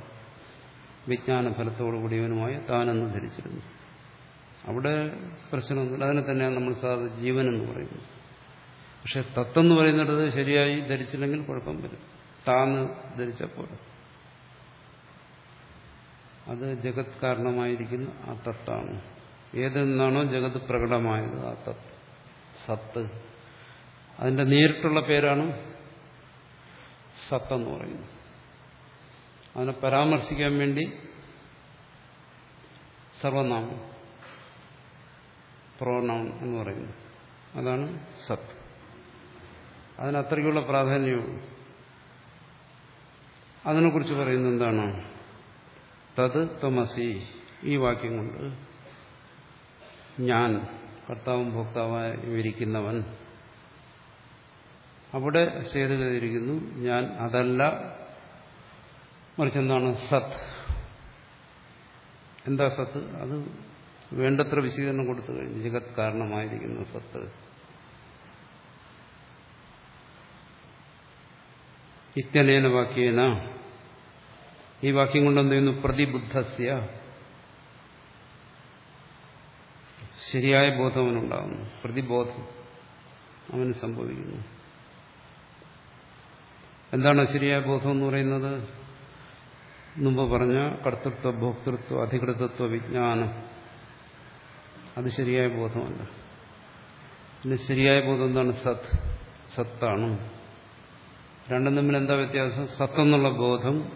വിജ്ഞാന ഫലത്തോടുകൂടിയവനുമായ താനെന്ന് ധരിച്ചിരുന്നു. അവിടെ പ്രശ്നമൊന്നുമില്ല. അതിനെ തന്നെയാണ് നമ്മൾ സാധാരണ ജീവൻ എന്ന് പറയുന്നത്. പക്ഷെ തത്തെന്ന് പറയുന്നിടത്ത് ശരിയായി ധരിച്ചില്ലെങ്കിൽ കുഴപ്പം വരും. താന്ന് ധരിച്ചപ്പോൾ അത് ജഗത് കാരണമായിരിക്കുന്ന ആ തത്താണ്. ഏതെന്നാണോ ജഗത് പ്രകടമായത് ആ തത്ത് സത്ത്. അതിന്റെ നേരിട്ടുള്ള പേരാണ് സത്തെന്ന് പറയുന്നത്. അതിനെ പരാമർശിക്കാൻ വേണ്ടി സർവനാമം. പ്രോനൗൺ എന്ന് പറയുന്നത്. അതാണ് സത് അതിനത്രയ്ക്കുള്ള പ്രാധാന്യവും. അതിനെക്കുറിച്ച് പറയുന്നത് എന്താണ്? തത് തമസി ഈ വാക്യം കൊണ്ട് ഞാൻ കർത്താവും ഭോക്താവായി വിരിക്കുന്നവൻ അവിടെ കഴിഞ്ഞിരിക്കുന്നു ഞാൻ അതല്ല. മറിച്ച് എന്താണ്? സത് എന്താ സത്ത്? അത് വേണ്ടത്ര വിശീകരണം കൊടുത്തു കഴിഞ്ഞു ജഗത് കാരണമായിരിക്കുന്ന സത്ത് ഇത്യനേന വാക്യേന. ഈ വാക്യം കൊണ്ട് എന്ത് ചെയ്യുന്നു? പ്രതിബുദ്ധസ്യ. ശരിയായ ബോധം അവനുണ്ടാകുന്നു പ്രതിബോധം അവന് സംഭവിക്കുന്നു. എന്താണ് ശരിയായ ബോധം എന്ന് പറയുന്നത്? മുമ്പ് പറഞ്ഞ കർത്തൃത്വ ഭോക്തൃത്വ അധികൃതത്വ വിജ്ഞാനം. അത് ശരിയായ ബോധമല്ല. പിന്നെ ശരിയായ ബോധം എന്താണ്? സത്. സത്താണ്. രണ്ടും തമ്മിൽ എന്താ വ്യത്യാസം? സത്തെന്നുള്ള ബോധം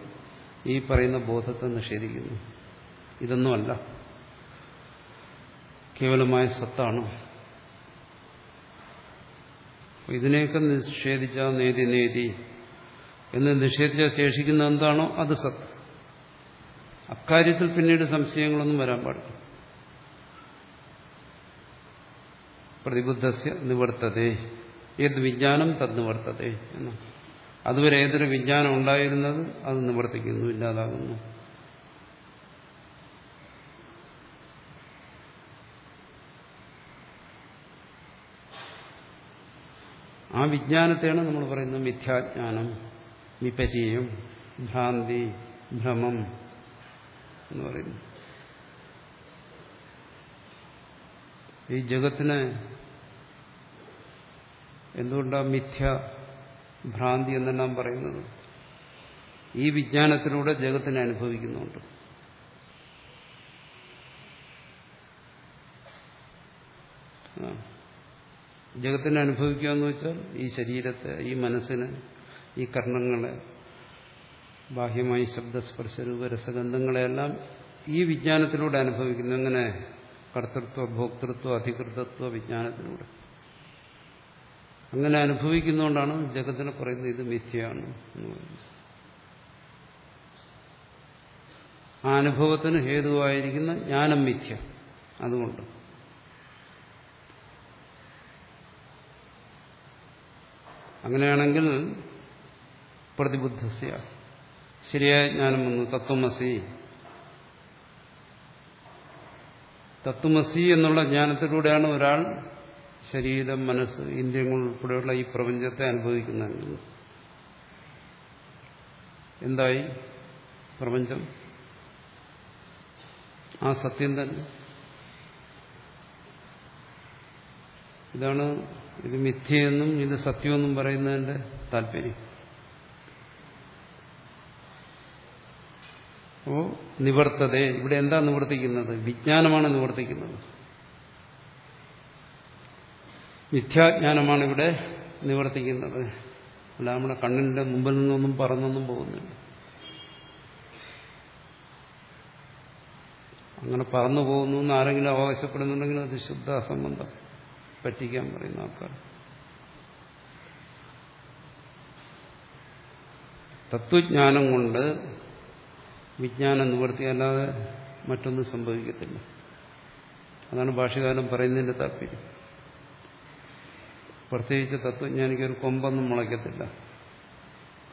ഈ പറയുന്ന ബോധത്തെ നിഷേധിക്കുന്നു. ഇതൊന്നുമല്ല. കേവലമായ സത്താണ്. ഇതിനെയൊക്കെ നിഷേധിച്ച നേതി നേതി. എന്ന് നിഷേധിച്ച ശേഷിക്കുന്ന എന്താണോ അത് സത്ത്. അക്കാര്യത്തിൽ പിന്നീട് സംശയങ്ങളൊന്നും വരാൻ പാടില്ല. പ്രതിബുദ്ധസ്യ നിവർത്തതേ. ഏത് വിജ്ഞാനം തത് നിവർത്തതേ എന്ന്. അതുവരെ ഏതൊരു വിജ്ഞാനം ഉണ്ടായിരുന്നത് അത് നിവർത്തിക്കുന്നു ഇല്ലാതാകുന്നു. ആ വിജ്ഞാനത്തെയാണ് നമ്മൾ പറയുന്നത് മിഥ്യാജ്ഞാനം വിപചയം ഭ്രാന്തി ഭ്രമം എന്ന് പറയുന്നു ഈ ജഗത്തിനെ എന്തുകൊണ്ടാണ് മിഥ്യ ഭ്രാന്തി എന്നെല്ലാം പറയുന്നത്? ഈ വിജ്ഞാനത്തിലൂടെ ജഗത്തിനെ അനുഭവിക്കുന്നുണ്ട്. ജഗത്തിനെ അനുഭവിക്കുക എന്ന് വെച്ചാൽ ഈ ശരീരത്തെ ഈ മനസ്സിനെ ഈ കർണങ്ങളെ ബാഹ്യമായി ശബ്ദസ്പർശ രൂപ രസഗന്ധങ്ങളെയെല്ലാം ഈ വിജ്ഞാനത്തിലൂടെ അനുഭവിക്കുന്നു. എങ്ങനെ? കർത്തൃത്വ ഭോക്തൃത്വ അധികൃതത്വ വിജ്ഞാനത്തിലൂടെ. അങ്ങനെ അനുഭവിക്കുന്നതുകൊണ്ടാണ് ജഗത്തിനെ പറയുന്നത് ഇത് മിഥ്യയാണ് എന്ന് പറയുന്നത്. ആ അനുഭവത്തിന് ഹേതുവായിരിക്കുന്ന ജ്ഞാനം മിഥ്യ. അതുകൊണ്ട്. അങ്ങനെയാണെങ്കിൽ പ്രതിബുദ്ധസ്യ. ശരിയായ ജ്ഞാനം വന്നു തത്വമസി. തത്വമസി എന്നുള്ള ജ്ഞാനത്തിലൂടെയാണ് ഒരാൾ ശരീരം മനസ്സ് ഇന്ദ്രിയങ്ങൾ ഉൾപ്പെടെയുള്ള ഈ പ്രപഞ്ചത്തെ അനുഭവിക്കുന്നത്. എന്തായി പ്രപഞ്ചം? ആ സത്യം തന്നെ. ഇതാണ് ഇത് മിഥ്യയെന്നും ഇത് സത്യമെന്നും പറയുന്നതിന്റെ താല്പര്യം. അപ്പോ നിവർത്തത. ഇവിടെ എന്താ നിവർത്തിക്കുന്നത്? വിജ്ഞാനമാണ് നിവർത്തിക്കുന്നത്. മിഥ്യാജ്ഞാനമാണ് ഇവിടെ നിവർത്തിക്കുന്നത്. അല്ല നമ്മുടെ കണ്ണിന്റെ മുമ്പിൽ നിന്നൊന്നും പറന്നൊന്നും പോകുന്നില്ല. അങ്ങനെ പറന്നു പോകുന്നു എന്ന് ആരെങ്കിലും അവകാശപ്പെടുന്നുണ്ടെങ്കിൽ അത് ശുദ്ധ അസംബന്ധം പറ്റിക്കാൻ പറയുന്ന ആൾക്കാർ. തത്വജ്ഞാനം കൊണ്ട് വിജ്ഞാനം നിവർത്തിയല്ലാതെ മറ്റൊന്നും സംഭവിക്കത്തില്ല. അതാണ് ഭാഷകാലം പറയുന്നതിന്റെ താല്പര്യം. പ്രത്യേകിച്ച് തത്വജ്ഞാനിക്കൊരു കൊമ്പൊന്നും മുളയ്ക്കത്തില്ല.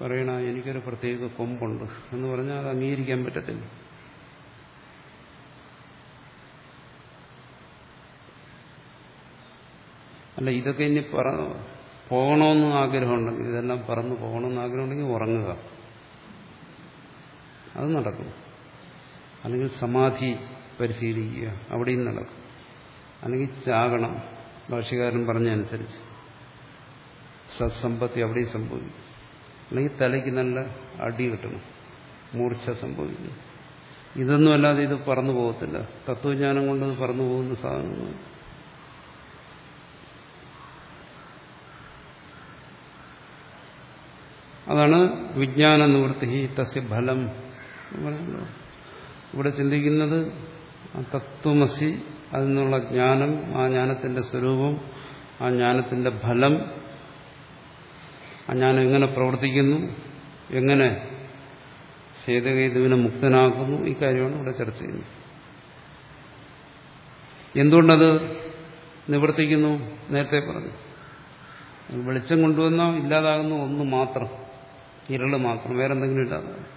പറയണ എനിക്കൊരു പ്രത്യേക കൊമ്പുണ്ട് എന്ന് പറഞ്ഞാൽ അത് അംഗീകരിക്കാൻ പറ്റത്തില്ല. അല്ല ഇതൊക്കെ ഇനി പറ പോകണമെന്ന് ആഗ്രഹമുണ്ടെങ്കിൽ ഇതെല്ലാം പറന്ന് പോകണമെന്ന് ആഗ്രഹമുണ്ടെങ്കിൽ ഉറങ്ങുക. അത് നടക്കും. അല്ലെങ്കിൽ സമാധി പരിശീലിക്കുക. അവിടെയും നടക്കും. അല്ലെങ്കിൽ ചാകണം. ഭാഷകാരൻ പറഞ്ഞനുസരിച്ച്. സത്സമ്പത്തി അവിടെയും സംഭവിക്കും. അല്ലെങ്കിൽ തലയ്ക്ക് നല്ല അടി കിട്ടണം. മൂർച്ച സംഭവിക്കുന്നു. ഇതൊന്നും അല്ലാതെ ഇത് പറന്നു പോകത്തില്ല. തത്വജ്ഞാനം കൊണ്ട് പറന്നു പോകുന്ന സാധനങ്ങൾ അതാണ് വിജ്ഞാന നിവൃത്തി തസ്യ ഫലം ഇവിടെ ചിന്തിക്കുന്നത് തത്വമസി അതിൽ നിന്നുള്ള ജ്ഞാനം ആ ജ്ഞാനത്തിന്റെ സ്വരൂപം ആ ജ്ഞാനത്തിന്റെ ഫലം ആ ജ്ഞാനം എങ്ങനെ പ്രവർത്തിക്കുന്നു എങ്ങനെ സേതകേതുവിനെ മുക്തനാക്കുന്നു ഈ കാര്യമാണ് ഇവിടെ ചർച്ച ചെയ്യുന്നത്. എന്തുകൊണ്ടത് നിവർത്തിക്കുന്നു? നേരത്തെ പറഞ്ഞു. വെളിച്ചം കൊണ്ടുവന്നാൽ ഇല്ലാതാകുന്ന ഒന്ന് മാത്രം ഇരൾ മാത്രം വേറെന്തെങ്കിലും ഇല്ലാതാകും.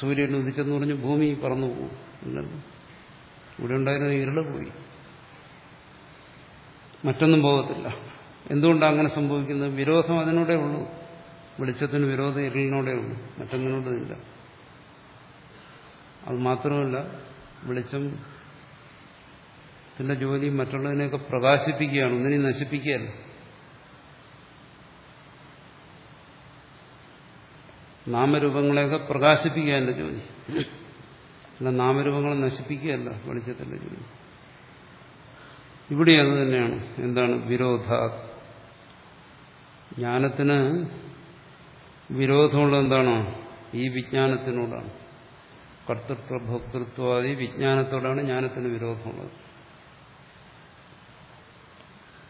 സൂര്യൻ ഉദിച്ചെന്ന് പറഞ്ഞ് ഭൂമി പറന്നു പോകും ഇവിടെ ഉണ്ടായിരുന്ന ഇരുൾ പോയി. മറ്റൊന്നും പോകത്തില്ല. എന്തുകൊണ്ടാണ് അങ്ങനെ സംഭവിക്കുന്നത്? വിരോധം അതിനോടെ ഉള്ളൂ. വെളിച്ചത്തിന് വിരോധം ഇരുളിനോടെ ഉള്ളൂ. മറ്റൊന്നിനോടും ഇല്ല അത് മാത്രമല്ല വെളിച്ചം ത്തിന്റെ ജോലി മറ്റുള്ളതിനെയൊക്കെ പ്രകാശിപ്പിക്കുകയാണ്. ഒന്നിനെ നശിപ്പിക്കുകയല്ല. നാമരൂപങ്ങളെയൊക്കെ പ്രകാശിപ്പിക്കുക എന്റെ ജോലി. അല്ല നാമരൂപങ്ങളെ നശിപ്പിക്കുകയല്ല വെളിച്ചത്തിന്റെ ജോലി. ഇവിടെ അത് തന്നെയാണ്. എന്താണ് വിരോധ? ജ്ഞാനത്തിന് വിരോധമുള്ളത് എന്താണോ? ഈ വിജ്ഞാനത്തിനോടാണ്. കർത്തൃത്വ ഭോക്തൃത്വാദി വിജ്ഞാനത്തോടാണ് ജ്ഞാനത്തിന് വിരോധമുള്ളത്.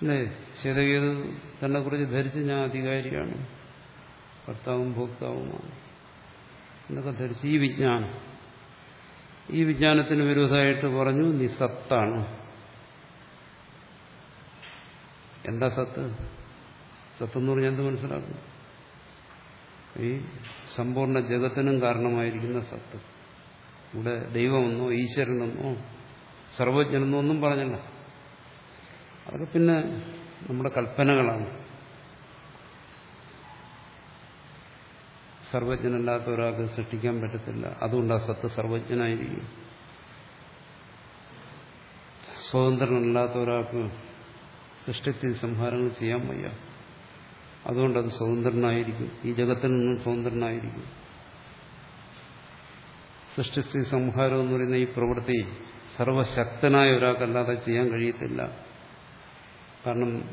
അല്ലേ? ശതകേതു തന്നെ കുറിച്ച് ധരിച്ച് ഞാൻ അധികാരിയാണ്. കർത്താവും ഭോക്താവുമാണ്. എന്നൊക്കെ ധരിച്ച് ഈ വിജ്ഞാനം. ഈ വിജ്ഞാനത്തിന് വിരോധമായിട്ട് പറഞ്ഞു നിസത്താണ് എന്താ സത്ത്? സത്ത് എന്ന് പറഞ്ഞാൽ എന്ത് മനസ്സിലാക്കും? ഈ സമ്പൂർണ ജഗത്തിനും കാരണമായിരിക്കുന്ന സത്ത്. ഇവിടെ ദൈവമെന്നോ ഈശ്വരനെന്നോ സർവജ്ഞനെന്നോ ഒന്നും പറഞ്ഞല്ല. അതൊക്കെ പിന്നെ നമ്മുടെ കൽപ്പനകളാണ്. സർവജ്ഞനല്ലാത്ത ഒരാൾക്ക് സൃഷ്ടിക്കാൻ പറ്റത്തില്ല. അതുകൊണ്ട് ആ സത്ത് സർവജ്ഞനായിരിക്കും. സ്വതന്ത്രനല്ലാത്ത ഒരാൾക്ക് സൃഷ്ടിത്തിൽ സംഹാരങ്ങൾ ചെയ്യാൻ വയ്യ. അതുകൊണ്ടത് സ്വതന്ത്രനായിരിക്കും. ഈ ജഗത്തിൽ നിന്നും സ്വതന്ത്രനായിരിക്കും. സൃഷ്ടിസ്ഥിതി സംഹാരം എന്ന് പറയുന്ന ഈ പ്രവൃത്തി സർവശക്തനായ ഒരാൾക്കല്ലാതെ ചെയ്യാൻ കഴിയത്തില്ല. കാരണം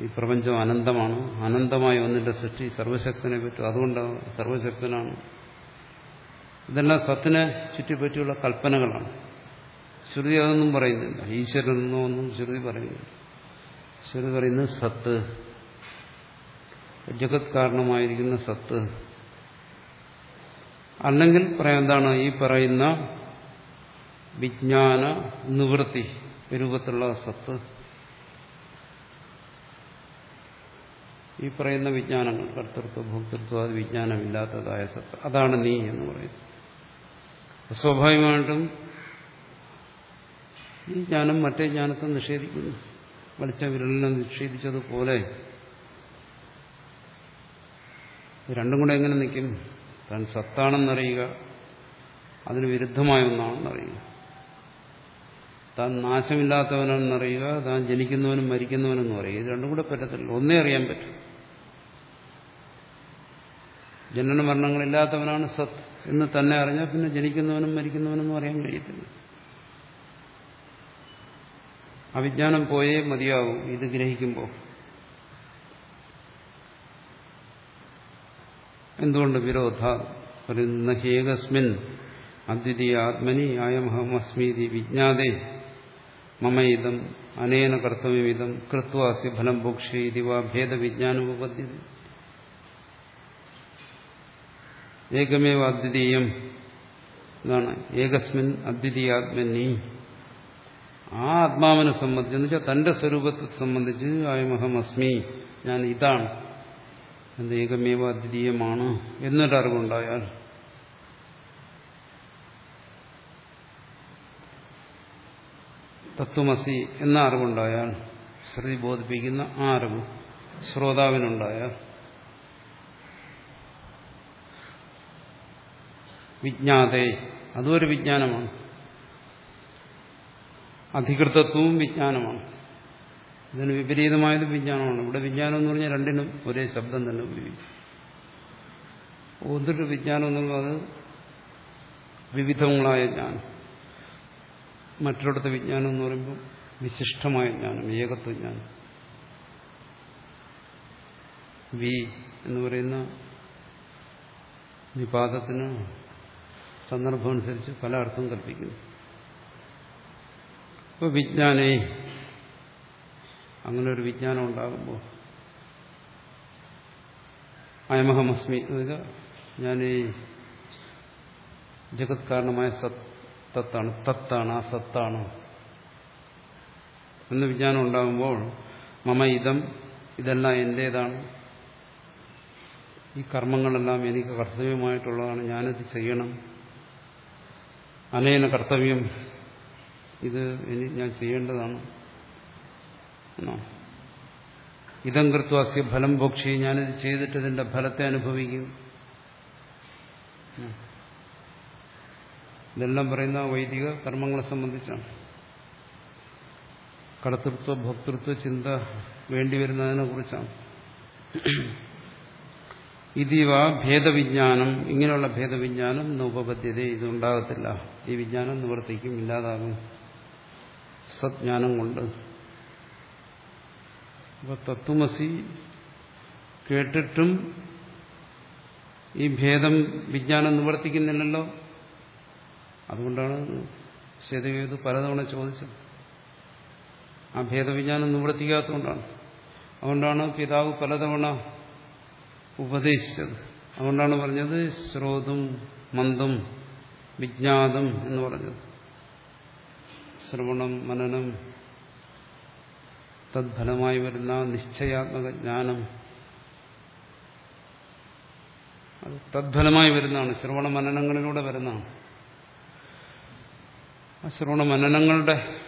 ഈ പ്രപഞ്ചം അനന്തമാണ്. അനന്തമായ ഒന്നിന്റെ സൃഷ്ടി സർവശക്തനെ പറ്റും. അതുകൊണ്ടാണ് സർവശക്തനാണ്. ഇതെല്ലാം സത്തിനെ ചുറ്റിപ്പറ്റിയുള്ള കൽപ്പനകളാണ്. ശ്രുതി അതൊന്നും പറയുന്നില്ല. ഈശ്വരനെന്നോ ഒന്നും ശ്രുതി പറയുന്നില്ല. ശ്രുതി പറയുന്നത് സത്ത്. ജഗത് കാരണമായിരിക്കുന്ന സത്ത്. അല്ലെങ്കിൽ പറയാം എന്താണ് ഈ പറയുന്ന വിജ്ഞാന നിവൃത്തി രൂപത്തിലുള്ള സത്ത്. ഈ പറയുന്ന വിജ്ഞാനങ്ങൾ കർത്തൃത്വ ഭോക്തൃത്വ അത് വിജ്ഞാനമില്ലാത്തതായ സത്ത അതാണ് നീ എന്ന് പറയുന്നത്. സ്വാഭാവികമായിട്ടും ഈ ജ്ഞാനം മറ്റേ ജ്ഞാനത്തെ നിഷേധിക്കുന്നു. വലിച്ച വിരലിനെ നിഷേധിച്ചതുപോലെ രണ്ടും കൂടെ എങ്ങനെ നിൽക്കും? താൻ സത്താണെന്നറിയുക അതിന് വിരുദ്ധമായ ഒന്നാണെന്നറിയുക. താൻ നാശമില്ലാത്തവനാണെന്നറിയുക താൻ ജനിക്കുന്നവനും എന്ന് അറിയുക ഇത് രണ്ടും കൂടെ പറ്റത്തില്ല. ഒന്നേ അറിയാൻ പറ്റും. ജനന മരണങ്ങളില്ലാത്തവനാണ് സത് എന്ന് തന്നെ അറിഞ്ഞാൽ പിന്നെ ജനിക്കുന്നവനും മരിക്കുന്നവനും അറിയാൻ കഴിയത്തില്ല. അവിജ്ഞാനം പോയേ മതിയാകും ഇത് ഗ്രഹിക്കുമ്പോൾ എന്തുകൊണ്ട് വിരോധ? പറയുന്ന ഹേകസ്മിൻ അദ്വിതീയ ആത്മനി ആയമഹമസ്മീതി വിജ്ഞാതേ മമയിതം അനേന കർത്തവ്യമിതം കൃത്വാസി ഫലം ഭോക്ഷേതി വാ ഏകമേവ അദ്വിതീയം. എന്നാണ് ഏകസ്മിൻ അദ്വിതീയാത്മനി. ആ ആത്മാവിനെ സംബന്ധിച്ച് എന്ന് വെച്ചാൽ തന്റെ സ്വരൂപത്തെ സംബന്ധിച്ച് അയമഹം അസ്മി ഞാൻ ഇതാണ്. എന്ത് ഏകമേവ അദ്വിതീയമാണ് എന്നൊരറിവുണ്ടായാൽ തത്വമസി എന്ന അറിവുണ്ടായാൽ ശ്രുതി ബോധിപ്പിക്കുന്ന ആ അറിവ് ശ്രോതാവിനുണ്ടായാൽ. വിജ്ഞാതെ. അതും ഒരു വിജ്ഞാനമാണ്. അധികൃതത്വവും വിജ്ഞാനമാണ്. ഇതിന് വിപരീതമായത് വിജ്ഞാനമാണ്. ഇവിടെ വിജ്ഞാനം എന്ന് പറഞ്ഞാൽ രണ്ടിനും ഒരേ ശബ്ദം തന്നെ ഉപയോഗിക്കും. ഒന്നൊരു വിജ്ഞാനം എന്നുള്ളത് വിവിധങ്ങളായ ജ്ഞാനം. മറ്റൊരിടത്തെ വിജ്ഞാനം എന്ന് പറയുമ്പോൾ വിശിഷ്ടമായ ജ്ഞാനം ഏകത്വ ജ്ഞാനം. വി എന്ന് പറയുന്ന വിപാദത്തിന് സന്ദർഭമനുസരിച്ച് പല അർത്ഥം കൽപ്പിക്കുന്നു. ഇപ്പോൾ വിജ്ഞാനേ അങ്ങനെ ഒരു വിജ്ഞാനം ഉണ്ടാകുമ്പോൾ അയമഹമസ്മി ഞാൻ ഈ ജഗത് കാരണമായ സത്താണ് തത്താണ് ആ സത്താണ് എന്ന് വിജ്ഞാനം ഉണ്ടാകുമ്പോൾ മമ ഇതം ഇതെല്ലാം എന്റേതാണ്. ഈ കർമ്മങ്ങളെല്ലാം എനിക്ക് കർത്തവ്യമായിട്ടുള്ളതാണ് ഞാനത് ചെയ്യണം. അനേന കർത്തവ്യം. ഇത് ഇനി ഞാൻ ചെയ്യേണ്ടതാണ്. ഇതം കൃത്വാസ്യ ഫലം ഭോക്ഷി ഞാനിത് ചെയ്തിട്ട് ഇതിന്റെ ഫലത്തെ അനുഭവിക്കും. ഇതെല്ലാം പറയുന്ന വൈദിക കർമ്മങ്ങളെ സംബന്ധിച്ചാണ്. കടത്തൃത്വ ഭോക്തൃത്വ ചിന്ത വേണ്ടിവരുന്നതിനെ കുറിച്ചാണ്. ഇതിവ ഭേദവിജ്ഞാനം. ഇങ്ങനെയുള്ള ഭേദവിജ്ഞാനം നൂപപദ്ധ്യത ഇതുണ്ടാകത്തില്ല. ഈ വിജ്ഞാനം നിവർത്തിക്കും ഇല്ലാതാകും. സജ്ഞാനം കൊണ്ട്. അപ്പൊ തത്വമസി കേട്ടിട്ടും ഈ ഭേദം വിജ്ഞാനം നിവർത്തിക്കുന്നില്ലല്ലോ. അതുകൊണ്ടാണ് ശതവേത് പലതവണ ചോദിച്ചത്. ആ ഭേദവിജ്ഞാനം നിവർത്തിക്കാത്തതുകൊണ്ടാണ്. അതുകൊണ്ടാണ് പിതാവ് പലതവണ ഉപദേശിച്ചത്. അതുകൊണ്ടാണ് പറഞ്ഞത് ശ്രോതും മന്ദം വിജ്ഞാതം എന്ന് പറഞ്ഞത്. ശ്രവണം മനനം തദ്ഫലമായി വരുന്ന നിശ്ചയാത്മക ജ്ഞാനം. അത് തദ്ഫലമായി വരുന്നതാണ്. ശ്രവണ മനനങ്ങളിലൂടെ വരുന്നതാണ്. ആ ശ്രവണ മനനങ്ങളുടെ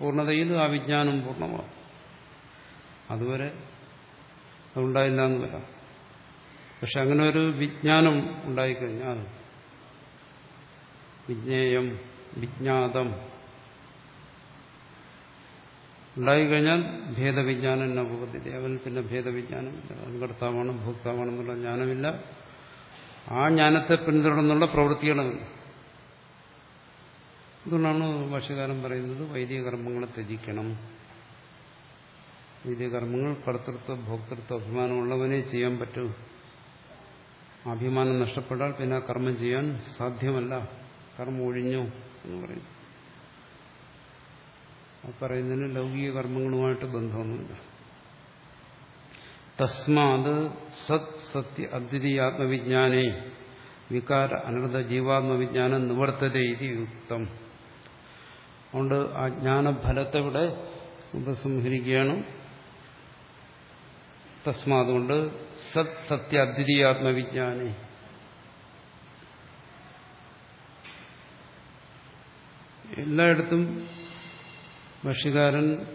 പൂർണതയിൽ ആ വിജ്ഞാനം പൂർണമാകും. അതുവരെ അതുണ്ടായില്ല എന്ന് വരാം. പക്ഷെ അങ്ങനെ ഒരു വിജ്ഞാനം ഉണ്ടായിക്കഴിഞ്ഞാൽ വിജ്ഞേയം വിജ്ഞാതം ഉണ്ടായിക്കഴിഞ്ഞാൽ ഭേദവിജ്ഞാനം എന്ന അവൻ പിന്നെ ഭേദവിജ്ഞാനമില്ല അവൻ കർത്താവാണ് ഭോക്താവാണെന്നുള്ള ജ്ഞാനമില്ല. ആ ജ്ഞാനത്തെ പിന്തുടർന്നുള്ള പ്രവൃത്തികളുമില്ല അതുകൊണ്ടാണ് ഭാഷകാരൻ പറയുന്നത് വൈദിക കർമ്മങ്ങളെ ത്യജിക്കണം. വൈദിക കർമ്മങ്ങൾ കർത്തൃത്വ ഭോക്തൃത്വ അഭിമാനമുള്ളവനെ ചെയ്യാൻ പറ്റൂ. അഭിമാനം നഷ്ടപ്പെട്ടാൽ പിന്നെ കർമ്മം ചെയ്യാൻ സാധ്യമല്ല. കർമ്മം ഒഴിഞ്ഞു എന്ന് പറയും. ആ പറയുന്നതിന് ലൗകിക കർമ്മങ്ങളുമായിട്ട് ബന്ധമൊന്നുമില്ല. തസ്മാത് സത് സത്യ അദ്വിതീയാത്മവിജ്ഞാനേ വികാര അനർത ജീവാത്മവിജ്ഞാനം നിവർത്തത ഇത് യുക്തം. അതുകൊണ്ട് ആ ജ്ഞാനഫലത്തെ ഇവിടെ ഉപസംഹരിക്കുകയാണ്. തസ്മാതുകൊണ്ട് സത് സത്യ അദ്വിതീയാത്മവിജ്ഞാനി എല്ലായിടത്തും ഭക്ഷ്യകാരൻ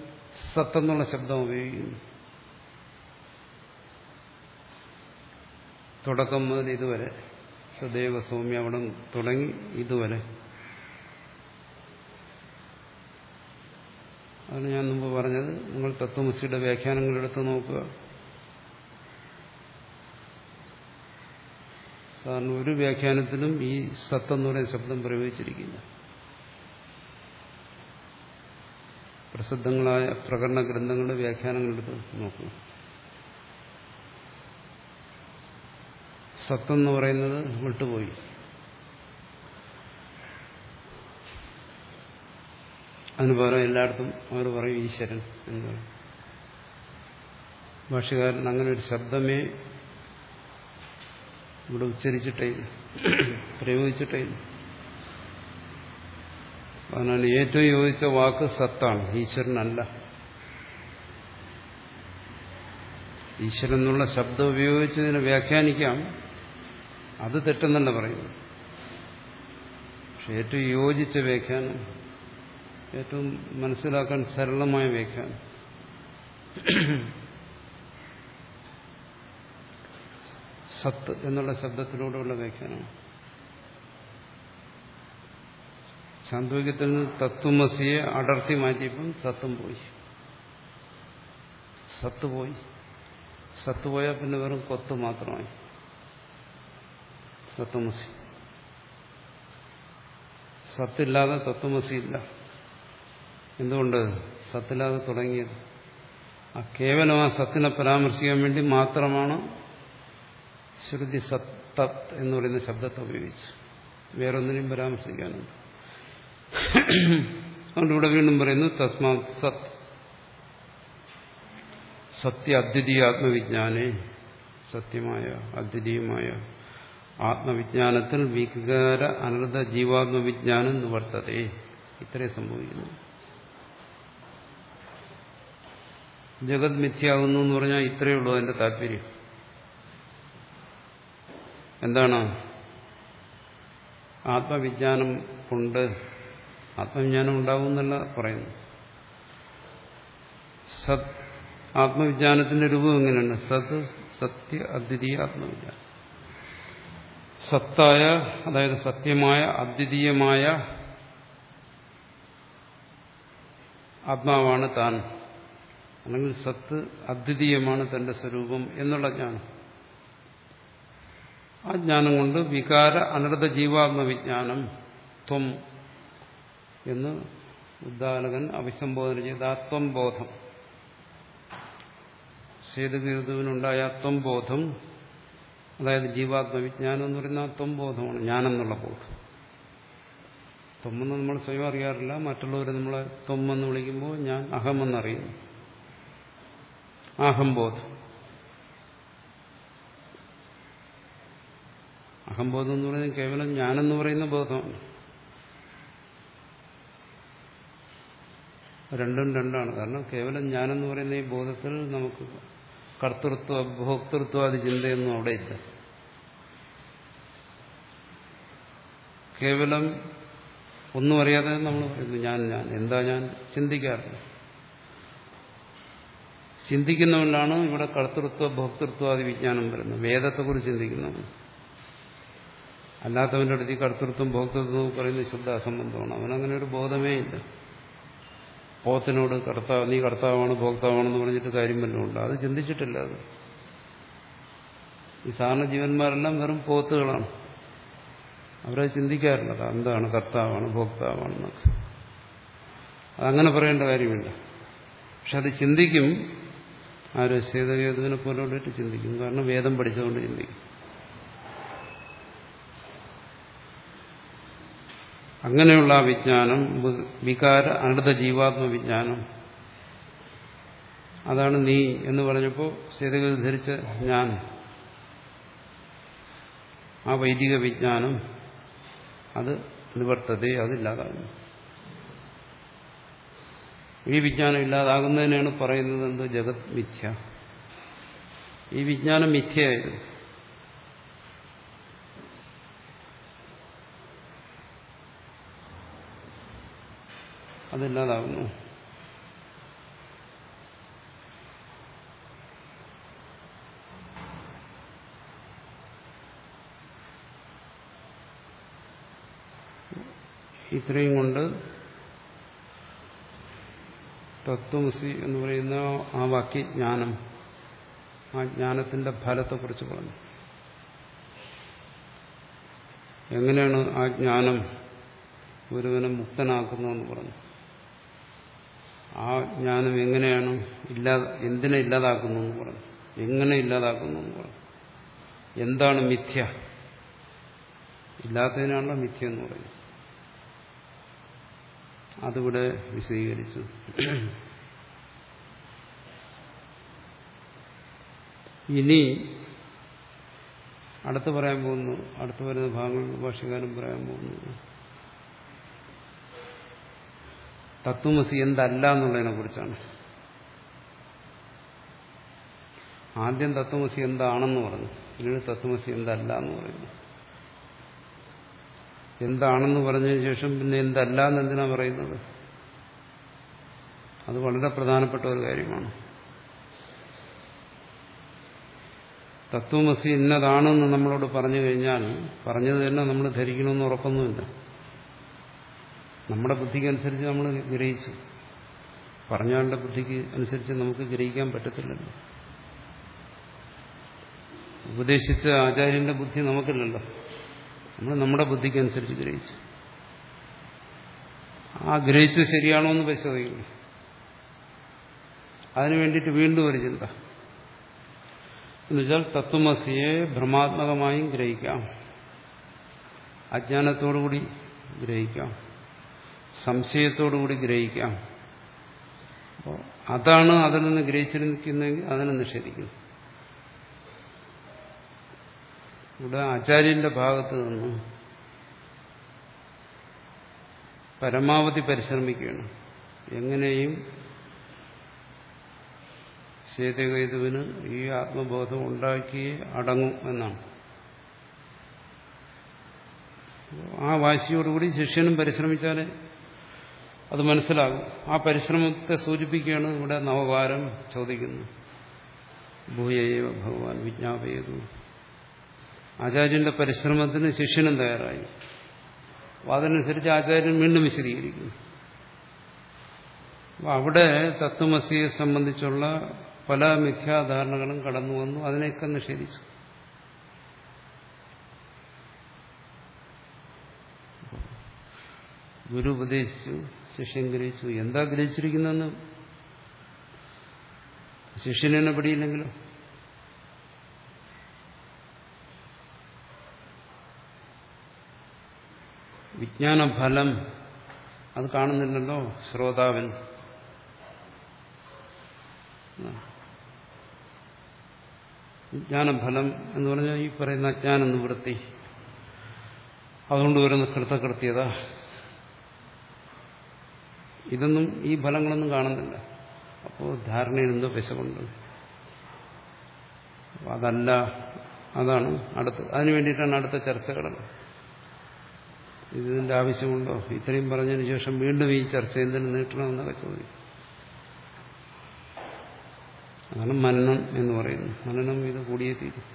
സത്തെന്നുള്ള ശബ്ദം ഉപയോഗിക്കുന്നു. തുടക്കം മുതൽ ഇതുവരെ സദൈവ സൗമ്യ അവിടം തുടങ്ങി ഇതുവരെ. അതാണ് ഞാൻ മുമ്പ് പറഞ്ഞത്. നിങ്ങൾ തത്വമസിയുടെ വ്യാഖ്യാനങ്ങൾ എടുത്ത് നോക്കുക. സാറിന് ഒരു വ്യാഖ്യാനത്തിലും ഈ സത്ത് എന്ന് പറയുന്ന ശബ്ദം പ്രയോഗിച്ചിരിക്കില്ല. പ്രസിദ്ധങ്ങളായ പ്രകടന ഗ്രന്ഥങ്ങളുടെ വ്യാഖ്യാനങ്ങളെടുത്ത് നോക്കുക സത്തെന്ന് പറയുന്നത് വിട്ടുപോയി. അതിന് പകരം എല്ലായിടത്തും അവർ പറയും ഈശ്വരൻ എന്ന്. ഭാഷകാരൻ അങ്ങനെ ഒരു ശബ്ദമേ ഇവിടെ ഉച്ചരിച്ചിട്ടേ പ്രയോഗിച്ചിട്ടേ അതിനാൽ ഏറ്റവും യോജിച്ച വാക്ക് സത്താണ്. ഈശ്വരനല്ല. ഈശ്വരൻ എന്നുള്ള ശബ്ദം ഉപയോഗിച്ചതിനെ വ്യാഖ്യാനിക്കാം. അത് തെറ്റെന്നല്ല പറയുന്നു പക്ഷെ ഏറ്റവും യോജിച്ച വ്യാഖ്യാനം ഏറ്റവും മനസ്സിലാക്കാൻ സരളമായ വ്യാഖ്യാനം. സത്ത് എന്നുള്ള ശബ്ദത്തിലൂടെയുള്ള വ്യാഖ്യാനമാണ് സാന്ത്വികത്തിൽ നിന്ന് തത്വമസിയെ അടർത്തി മാറ്റിയപ്പം സത്തും പോയി. സത്ത് പോയി. സത്ത് പോയാൽ പിന്നെ വെറും കൊത്ത് മാത്രമായി. തത്വമസി. സത്തില്ലാതെ തത്വമസിയില്ല എന്തുകൊണ്ട് സത്തില്ലാതെ തുടങ്ങിയത്? ആ കേവലം ആ സത്തിനെ പരാമർശിക്കാൻ വേണ്ടി മാത്രമാണ് ശ്രുതി സത്ത് എന്ന് പറയുന്ന ശബ്ദത്തെ ഉപയോഗിച്ച്. വേറൊന്നിനെയും പരാമർശിക്കാനുണ്ട്. അതുകൊണ്ട് ഇവിടെ വീണ്ടും പറയുന്നു തസ്മാ സത്. സത്യ അദ്വിതീയ ആത്മവിജ്ഞാനെ സത്യമായ അദ്വിതീയമായ ആത്മവിജ്ഞാനത്തിൽ വികാര അനർഥ ജീവാത്മവിജ്ഞാനം നിവർത്തതേ. ഇത്രേ സംഭവിക്കുന്നു. ജഗത് മിഥ്യാകുന്നു എന്ന് പറഞ്ഞാൽ ഇത്രയേ ഉള്ളൂ അതിന്റെ താല്പര്യം. എന്താണ്? ആത്മവിജ്ഞാനം കൊണ്ട് ആത്മവിജ്ഞാനം ഉണ്ടാകുമെന്നല്ല പറയുന്നു സത് ആത്മവിജ്ഞാനത്തിന്റെ രൂപം എങ്ങനെയാണ്? സത് സത്യ അദ്വിതീയ ആത്മവിജ്ഞാനം. സത്തായ അതായത് സത്യമായ അദ്വിതീയമായ ആത്മാവാണ് താൻ. അല്ലെങ്കിൽ സത്ത് അദ്വിതീയമാണ് തന്റെ സ്വരൂപം എന്നുള്ള ജ്ഞാനം. ആ ജ്ഞാനം കൊണ്ട് വികാര അനർഥ ജീവാത്മവിജ്ഞാനം ത്വം എന്ന് ഉദ്ദാലകൻ അഭിസംബോധന ചെയ്ത. ആ ത്വം ബോധം. സേതുവിനുണ്ടായ ത്വം ബോധം അതായത് ജീവാത്മവിജ്ഞാനം എന്ന് പറയുന്ന ആ ത്വം ബോധമാണ് ഞാനെന്നുള്ള ബോധം. ത്വമെന്ന് നമ്മൾ സ്വയം അറിയാറില്ല മറ്റുള്ളവരെ നമ്മളെ ത്വമെന്ന് വിളിക്കുമ്പോൾ ഞാൻ അഹമെന്നറിയുന്നു അഹംബോധം അഹംബോധം എന്ന് പറയുന്നത് കേവലം ഞാനെന്ന് പറയുന്ന ബോധമാണ് രണ്ടും രണ്ടാണ്. കാരണം കേവലം ഞാനെന്ന് പറയുന്ന ഈ ബോധത്തിൽ നമുക്ക് കർത്തൃത്വ ഭോക്തൃത്വ ഭോക്തൃത്വാദി ചിന്തയൊന്നും അവിടെ ഇല്ല. കേവലം ഒന്നും അറിയാതെ നമ്മൾ പറയുന്നു ഞാൻ ഞാൻ. എന്താ ഞാൻ? ചിന്തിക്കാറില്ല. ചിന്തിക്കുന്നവനാണ് ഇവിടെ കർത്തൃത്വ ഭോക്തൃത്വ ഭോക്തൃത്വാദി വിജ്ഞാനം വരുന്നത്. വേദത്തെക്കുറിച്ച് ചിന്തിക്കുന്നവൻ അല്ലാത്തവന്റെ അടുത്ത് ഈ കർത്തൃത്വം ഭോക്തൃത്വം പറയുന്നത് ശുദ്ധ അസംബന്ധമാണ്. അവനങ്ങനെ ഒരു ബോധമേ ഇല്ല. പോത്തിനോട് കർത്താവ് നീ കർത്താവാണ് ഭോക്താവാണെന്ന് പറഞ്ഞിട്ട് കാര്യം വല്ലതും ഉണ്ട്? അത് ചിന്തിച്ചിട്ടില്ല അത്. ഈ സാധാരണ ജീവന്മാരെല്ലാം വെറും പോത്തുകളാണ്. അവരത് ചിന്തിക്കാറില്ല. എന്താണ്? കർത്താവാണ് ഭോക്താവാണെന്നൊക്കെ. അതങ്ങനെ പറയേണ്ട കാര്യമില്ല. പക്ഷെ അത് ചിന്തിക്കും. ആരോ സീതകേതുവിനെ പോലെ ചിന്തിക്കും. കാരണം വേദം പഠിച്ചതുകൊണ്ട് ചിന്തിക്കും. അങ്ങനെയുള്ള ആ വിജ്ഞാനം വികാര അനൃത ജീവാത്മ വിജ്ഞാനം. അതാണ് നീ എന്ന് പറഞ്ഞപ്പോൾ സീതകേതു ധരിച്ച ഞാൻ. ആ വൈദിക വിജ്ഞാനം അത് നിവർത്തതേ അതില്ലാതാകുന്നു. ഈ വിജ്ഞാനം ഇല്ലാതാകുന്നതിനാണ് പറയുന്നത് എന്ത് ജഗത് മിഥ്യ. ഈ വിജ്ഞാനം മിഥ്യയായിരുന്നു. അതില്ലാതാകുന്നു. ഇത്രയും കൊണ്ട് തത്വമസി എന്ന് പറയുന്ന ആ വാക്യജ്ഞാനം ആ ജ്ഞാനത്തിന്റെ ഫലത്തെക്കുറിച്ച് പറഞ്ഞു. എങ്ങനെയാണ് ആ ജ്ഞാനം ഒരുവനെ മുക്തനാക്കുന്നതെന്ന് പറഞ്ഞു. ആ ജ്ഞാനം എങ്ങനെയാണ് ഇല്ലാ എന്തിനെ ഇല്ലാതാക്കുന്നു എന്ന് പറഞ്ഞു. എങ്ങനെ ഇല്ലാതാക്കുന്നു എന്ന് പറഞ്ഞു. എന്താണ് മിഥ്യ? ഇല്ലാത്തതിനാണല്ലോ മിഥ്യ എന്ന് പറയുന്നത്. അതിവിടെ വിശദീകരിച്ചു. ഇനി അടുത്ത് പറയാൻ പോകുന്നു അടുത്ത് വരുന്ന ഭാഗങ്ങളിൽ ഭാഷകാരൻ പറയാൻ പോകുന്നു. തത്വമസി എന്തല്ല എന്നുള്ളതിനെ കുറിച്ചാണ്. ആദ്യം തത്വമസി എന്താണെന്ന് പറഞ്ഞു. പിന്നീട് തത്വമസി എന്തല്ല എന്ന് പറയുന്നു. എന്താണെന്ന് പറഞ്ഞതിന് ശേഷം പിന്നെ എന്തല്ല എന്ന് എന്തിനാ പറയുന്നത്? അത് വളരെ പ്രധാനപ്പെട്ട ഒരു കാര്യമാണ്. തത്വമസി ഇന്നതാണെന്ന് നമ്മളോട് പറഞ്ഞു കഴിഞ്ഞാൽ പറഞ്ഞത് തന്നെ നമ്മൾ ധരിക്കണമെന്ന് ഉറപ്പൊന്നുമില്ല. നമ്മുടെ ബുദ്ധിക്കനുസരിച്ച് നമ്മൾ ഗ്രഹിച്ചു. പറഞ്ഞാളുടെ ബുദ്ധിക്ക് അനുസരിച്ച് നമുക്ക് ഗ്രഹിക്കാൻ പറ്റത്തില്ലല്ലോ. ഉപദേശിച്ച ആചാര്യന്റെ ബുദ്ധി നമുക്കില്ലല്ലോ. നമ്മൾ നമ്മുടെ ബുദ്ധിക്കനുസരിച്ച് ഗ്രഹിച്ചു. ആ ഗ്രഹിച്ചത് ശരിയാണോ എന്ന് പരിശോധിക്കുന്നു. അതിനു വേണ്ടിയിട്ട് വീണ്ടും ഒരു ചിന്ത. എന്നുവെച്ചാൽ തത്വമസിയെ ഭ്രമാത്മകമായും ഗ്രഹിക്കാം. അജ്ഞാനത്തോടുകൂടി ഗ്രഹിക്കാം. സംശയത്തോടുകൂടി ഗ്രഹിക്കാം. അപ്പോൾ അതാണ് അതിൽ നിന്ന് ഗ്രഹിച്ചിരിക്കുന്നതെങ്കിൽ അതിനെ നിഷേധിക്കുന്നു. ഇവിടെ ആചാര്യന്റെ ഭാഗത്ത് നിന്ന് പരമാവധി പരിശ്രമിക്കുകയാണ്. എങ്ങനെയും ശേതകേതുവിന് ഈ ആത്മബോധം ഉണ്ടാക്കിയേ അടങ്ങും എന്നാണ്. ആ വാശിയോടുകൂടി ശിഷ്യനും പരിശ്രമിച്ചാലേ അത് മനസ്സിലാകും. ആ പരിശ്രമത്തെ സൂചിപ്പിക്കുകയാണ് ഇവിടെ നവകാരം ചോദിക്കുന്നു. ഭൂയേവ ഭഗവാൻ വിജ്ഞാപയതു. ആചാര്യന്റെ പരിശ്രമത്തിന് ശിഷ്യനും തയ്യാറായി. അതനുസരിച്ച് ആചാര്യൻ വീണ്ടും വിശദീകരിക്കുന്നു. അവിടെ തത്വമസിയെ സംബന്ധിച്ചുള്ള പല മിഥ്യാധാരണകളും കടന്നു വന്നു അതിനെയൊക്കെ നിഷേധിച്ചു. ഗുരു ഉപദേശിച്ചു ശിഷ്യൻ ഗ്രഹിച്ചു. എന്താ ഗ്രഹിച്ചിരിക്കുന്നതെന്ന്? ശിഷ്യനെ പിടിയില്ലെങ്കിലും? വിജ്ഞാനഫലം അത് കാണുന്നില്ലല്ലോ ശ്രോതാവൻ. വിജ്ഞാനഫലം എന്ന് പറഞ്ഞാൽ ഈ പറയുന്ന അജ്ഞാന നിവൃത്തി അതുകൊണ്ട് വരുന്ന കൃതകൃത്യത. ഇതൊന്നും ഈ ഫലങ്ങളൊന്നും കാണുന്നില്ല. അപ്പോൾ ധാരണയിൽ എന്തോ വിശമുണ്ട് അതല്ല അതാണ് അടുത്ത് അതിനു വേണ്ടിയിട്ടാണ് അടുത്ത ചർച്ചകൾ ഇതിന്റെ ആവശ്യമുണ്ടോ? ഇത്രയും പറഞ്ഞതിന് ശേഷം വീണ്ടും ഈ ചർച്ച എന്തിനു നീട്ടണമെന്നൊക്കെ ചോദിക്കും അതാണ് മനനം എന്ന് പറയുന്നത്. മനനം ഇത് കൂടിയേ തീരും.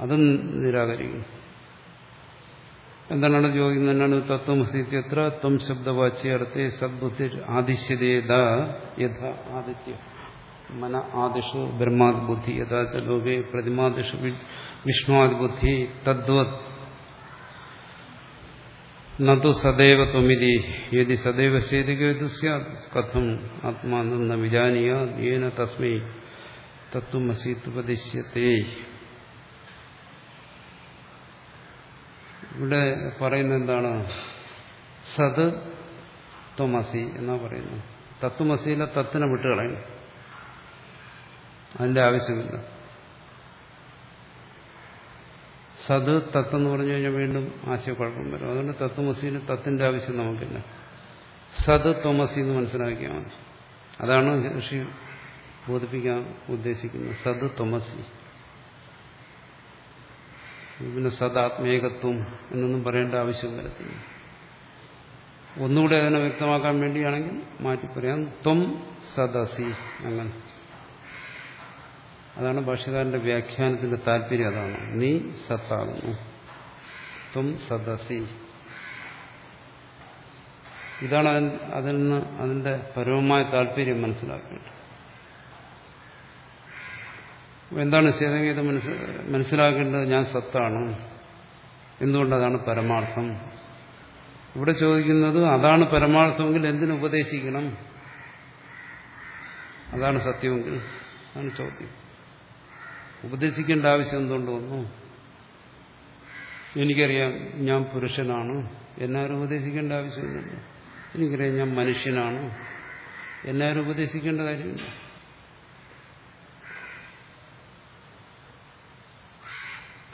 അതും നിരാകരിക്കുന്നു. എന്താണ് ചോദിക്കുന്നത്? എന്നാണ് തത്വമസീത്തി എത്ര? ത്വം ശബ്ദവാച്യർത്ഥേ സദ്ബുദ്ധിർ ആദിശ്യതേത യഥ ആദിത്യ. മന ആദിഷു ബ്രഹ്മാദ് ബുദ്ധി യഥാ ച ലോകെ പ്രതിമാദിഷു വിഷ്ണുവാദ് ബുദ്ധി തദ്വത്. നതു സദൈവ ത്വമിതി. യതി സദൈവ ശേതികേതു സ്യാത് കഥം ആത്മാനന്ദ വിജാനീയ തസ്മൈ. തത്വമസീത്തുപദിശ്യത്തെ ഇവിടെ പറയുന്നത് എന്താണ്? സത് ത്വമസി എന്നാ പറയുന്നു തത്വമസിയിലെ തത്തിനെ വിട്ടുകളയും അതിന്റെ ആവശ്യമില്ല. സത് തത്ത് എന്ന് പറഞ്ഞു കഴിഞ്ഞാൽ വീണ്ടും ആശയക്കുഴപ്പം വരും. അതുകൊണ്ട് തത്വമസിയിൽ തത്തിന്റെ ആവശ്യം നമുക്കില്ല. സത് ത്വമസി എന്ന് മനസ്സിലാക്കിയാൽ മതി. അതാണ് ഋഷി ബോധിപ്പിക്കാൻ ഉദ്ദേശിക്കുന്നത്. സത് ത്വമസി. പിന്നെ സദാത്മേകത്വം എന്നൊന്നും പറയേണ്ട ആവശ്യം വരത്തില്ല. ഒന്നുകൂടെ അതിനെ വ്യക്തമാക്കാൻ വേണ്ടിയാണെങ്കിൽ മാറ്റി പറയാം. ത്വം സദസി അങ്ങനെ. അതാണ് ഭാഷകാരന്റെ വ്യാഖ്യാനത്തിന്റെ താല്പര്യം അതാണ്. നീ സത്താകുന്നു ത്വം സദസി. ഇതാണ് അതിൽ നിന്ന് അതിന്റെ പരമമായ താല്പര്യം മനസ്സിലാക്കേണ്ടത്. എന്താണ് ശേതഗീത മനസ്സിലാക്കേണ്ടത്? ഞാൻ സത്താണ്. എന്തുകൊണ്ടതാണ് പരമാർത്ഥം? ഇവിടെ ചോദിക്കുന്നത് അതാണ് പരമാർത്ഥമെങ്കിൽ എന്തിനു ഉപദേശിക്കണം? അതാണ് സത്യമെങ്കിൽ അതാണ് ചോദ്യം. ഉപദേശിക്കേണ്ട ആവശ്യം എന്തുകൊണ്ട് വന്നു? എനിക്കറിയാം ഞാൻ പുരുഷനാണ്. എന്നാരും ഉപദേശിക്കേണ്ട ആവശ്യമൊന്നുമില്ല എനിക്കറിയാം ഞാൻ മനുഷ്യനാണ്. എന്നാരും ഉപദേശിക്കേണ്ട കാര്യമില്ല.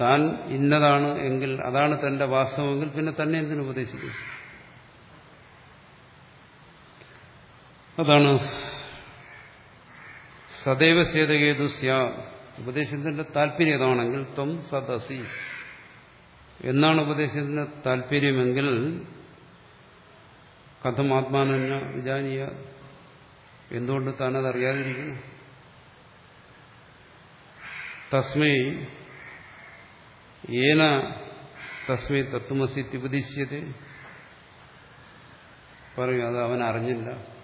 താൻ ഇന്നതാണ് എങ്കിൽ അതാണ് തന്റെ വാസ്തവമെങ്കിൽ പിന്നെ തന്നെ എന്തിനു ഉപദേശിക്കും? അതാണ് സദൈവ സേതകേതു സ്യാ. ഉപദേശത്തിന്റെ താല്പര്യം ഏതാണെങ്കിൽ ത്വം സദസി. എന്നാണ് ഉപദേശത്തിന്റെ താല്പര്യമെങ്കിൽ കഥം ആത്മാനന്യ വിചാരിയ എന്തുകൊണ്ട് താനത് അറിയാതിരിക്കുന്നു തസ്മൈ ഏന തസ്മൈ തത്വമസി ഉപദേശിച്ചത് പറയും അത് അവൻ അറിഞ്ഞില്ല.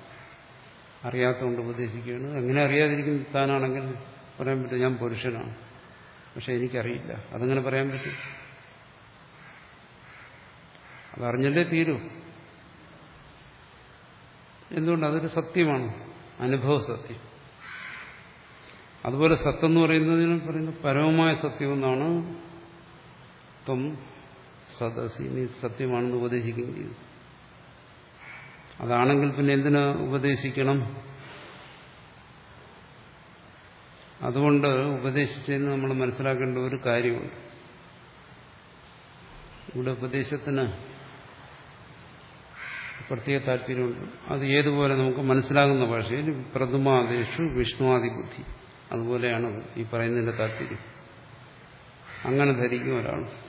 അറിയാത്തതുകൊണ്ട് ഉപദേശിക്കുകയാണ്. എങ്ങനെ അറിയാതിരിക്കും താനാണെങ്കിൽ പറയാൻ പറ്റും ഞാൻ പുരുഷനാണ്. പക്ഷെ എനിക്കറിയില്ല. അതങ്ങനെ പറയാൻ പറ്റും. അതറിഞ്ഞല്ലേ തീരൂ. എന്തുകൊണ്ട്? അതൊരു സത്യമാണ്. അനുഭവ സത്യം. അതുപോലെ സത്തെന്ന് പറയുന്നതിന് പറയുന്ന പരമമായ സത്യം എന്നാണ് ത്വം സദസി നീ സത്യമാണെന്ന് ഉപദേശിക്കുകയും ചെയ്തു അതാണെങ്കിൽ പിന്നെ എന്തിനു ഉപദേശിക്കണം? അതുകൊണ്ട് ഉപദേശിച്ചെന്ന് നമ്മൾ മനസ്സിലാക്കേണ്ട ഒരു കാര്യമുണ്ട്. ഇവിടെ ഉപദേശത്തിന് പ്രത്യേക താല്പര്യമുണ്ട്. അത് ഏതുപോലെ നമുക്ക് മനസ്സിലാകുന്ന ഭാഷയിൽ പ്രഥമാദേശു വിഷ്ണുവാദി ബുദ്ധി. അതുപോലെയാണ് ഈ പറയുന്നതിന്റെ താല്പര്യം. അങ്ങനെ ധരിക്കും ഒരാൾ.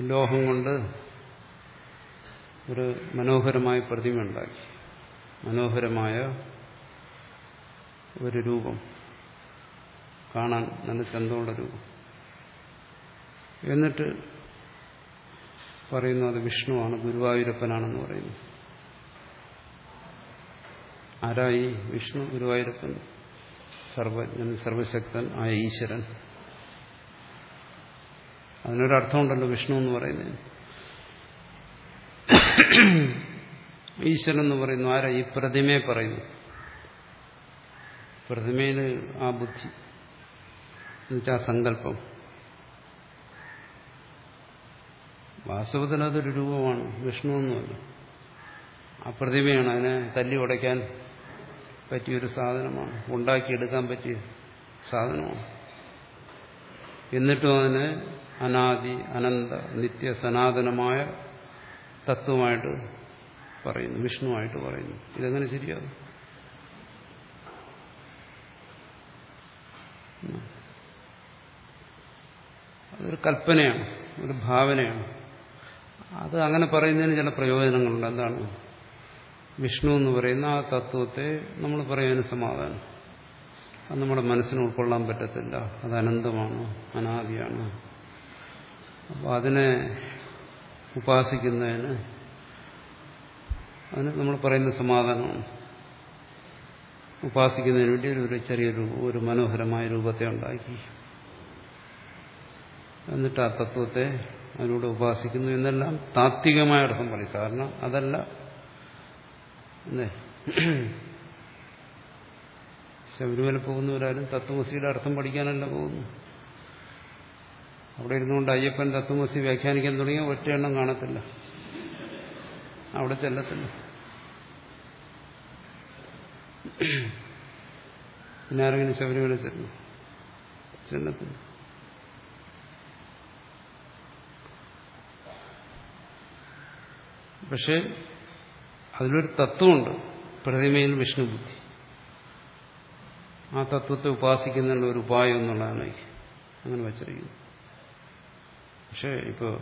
ലോഹം കൊണ്ട് ഒരു മനോഹരമായ പ്രതിമ ഉണ്ടാക്കി. മനോഹരമായ ഒരു രൂപം. കാണാൻ നല്ല ചന്തമുള്ള രൂപം. എന്നിട്ട് പറയുന്നു അത് വിഷ്ണുവാണ് ഗുരുവായൂരപ്പനാണെന്ന് പറയുന്നു. ആരായി വിഷ്ണു ഗുരുവായൂരപ്പൻ? സർവജ്ഞൻ സർവശക്തൻ ആയ ഈശ്വരൻ. അതിനൊരർത്ഥമുണ്ടല്ലോ വിഷ്ണു എന്ന് പറയുന്നത്. ഈശ്വരൻ എന്ന് പറയുന്നു. ആരാ? ഈ പ്രതിമയെ പറയുന്നു. പ്രതിമയിൽ ആ ബുദ്ധി. എന്നുവെച്ചാൽ സങ്കല്പം. വാസ്തവത്തിൽ അതൊരു രൂപമാണ്. വിഷ്ണു ഒന്നുമല്ല ആ പ്രതിമയാണ് അതിനെ തല്ലി ഉടയ്ക്കാൻ പറ്റിയൊരു സാധനമാണ്. ഉണ്ടാക്കിയെടുക്കാൻ പറ്റിയ സാധനമാണ്. എന്നിട്ടും അതിനെ അനാദി അനന്ത നിത്യ സനാതനമായ തത്വമായിട്ട് പറയുന്നു വിഷ്ണുവായിട്ട് പറയുന്നു. ഇതെങ്ങനെ ശരിയാകും അതൊരു കൽപ്പനയാണ് ഒരു ഭാവനയാണ്. അത് അങ്ങനെ പറയുന്നതിന് ചില പ്രയോജനങ്ങളുണ്ട്. എന്താണ്? വിഷ്ണു എന്ന് പറയുന്ന ആ തത്വത്തെ നമ്മൾ പറയുന്നതിന് സമാധാനം. അത് നമ്മുടെ മനസ്സിന് ഉൾക്കൊള്ളാൻ പറ്റത്തില്ല. അത് അനന്തമാണ് അനാദിയാണ്. അപ്പോൾ അതിനെ ഉപാസിക്കുന്നതിന് അതിന് നമ്മൾ പറയുന്ന സമാധാനമാണ്. ഉപാസിക്കുന്നതിന് വേണ്ടി ഒരു ചെറിയൊരു ഒരു മനോഹരമായ രൂപത്തെ ഉണ്ടാക്കി. എന്നിട്ട് ആ തത്വത്തെ അതിലൂടെ ഉപാസിക്കുന്നു എന്നെല്ലാം താത്വികമായ അർത്ഥം പറയും. സാധാരണ അതല്ല. ശബരിമല പോകുന്നവരാരും തത്വമസിയുടെ അർത്ഥം പഠിക്കാനല്ല പോകുന്നു. അവിടെ ഇരുന്നുകൊണ്ട് അയ്യപ്പൻ തത്വമസി വ്യാഖ്യാനിക്കാൻ തുടങ്ങിയ ഒറ്റയെണ്ണം കാണത്തില്ല. അവിടെ ചെല്ലത്തില്ല. പിന്നെ ആരെങ്കിലും ശബരിമല ചെല്ലും ചെല്ലത്തില്ല. പക്ഷെ അതിലൊരു തത്വമുണ്ട്. പ്രതിമയിൽ വിഷ്ണുബുദ്ധി. ആ തത്വത്തെ ഉപാസിക്കുന്നതിനുള്ള ഒരു ഉപായം എന്നുള്ളതാണ് അങ്ങനെ വച്ചിരിക്കുന്നത്. പക്ഷേ ഇപ്പോൾ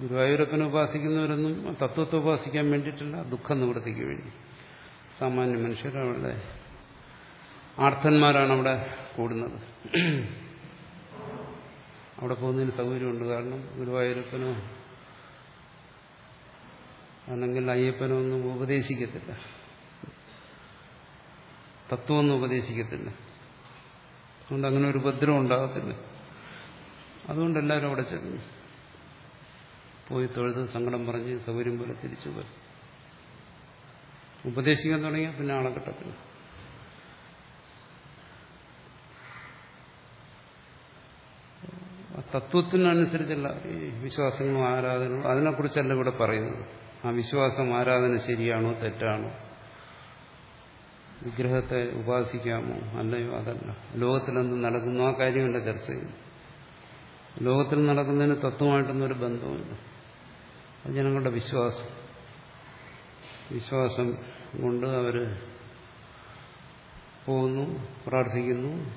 ഗുരുവായൂരപ്പനെ ഉപാസിക്കുന്നവരൊന്നും തത്വത്തെ ഉപാസിക്കാൻ വേണ്ടിയിട്ടില്ല ദുഃഖ നിവൃത്തിക്ക് വേണ്ടി. സാമാന്യ മനുഷ്യർ അവിടെ ആർത്തന്മാരാണ് അവിടെ കൂടുന്നത്. അവിടെ പോകുന്നതിന് സൗകര്യമുണ്ട്. കാരണം ഗുരുവായൂരപ്പനോ അല്ലെങ്കിൽ അയ്യപ്പനോ ഒന്നും ഉപദേശിക്കത്തില്ല. തത്വമൊന്നും ഉപദേശിക്കത്തില്ല. അതുകൊണ്ട് അങ്ങനെ ഒരു ഉപദ്രവം ഉണ്ടാകത്തില്ല. അതുകൊണ്ട് എല്ലാവരും അവിടെ ചെല്ലുന്നു പോയി തൊഴുത് സങ്കടം പറഞ്ഞ് സൗകര്യം പോലെ തിരിച്ചു പോയി. ഉപദേശിക്കാൻ തുടങ്ങിയാൽ പിന്നെ ആളെ കിട്ടത്തില്ല. തത്വത്തിനനുസരിച്ചുള്ള ഈ വിശ്വാസങ്ങളും ആരാധനകളും അതിനെക്കുറിച്ചല്ല ഇവിടെ പറയുന്നത്. ആ വിശ്വാസം ആരാധന ശരിയാണോ തെറ്റാണോ? വിഗ്രഹത്തെ ഉപാസിക്കാമോ? അല്ലയോ അതല്ല. ലോകത്തിലെന്ത് നടക്കുന്നു ആ കാര്യമല്ല ചർച്ച ചെയ്യുന്നു ലോകത്തിൽ നടക്കുന്നതിന് തത്വമായിട്ടൊന്നും ഒരു ബന്ധമില്ല അത് ജനങ്ങളുടെ വിശ്വാസം. വിശ്വാസം കൊണ്ട് അവർ പോകുന്നു പ്രാർത്ഥിക്കുന്നു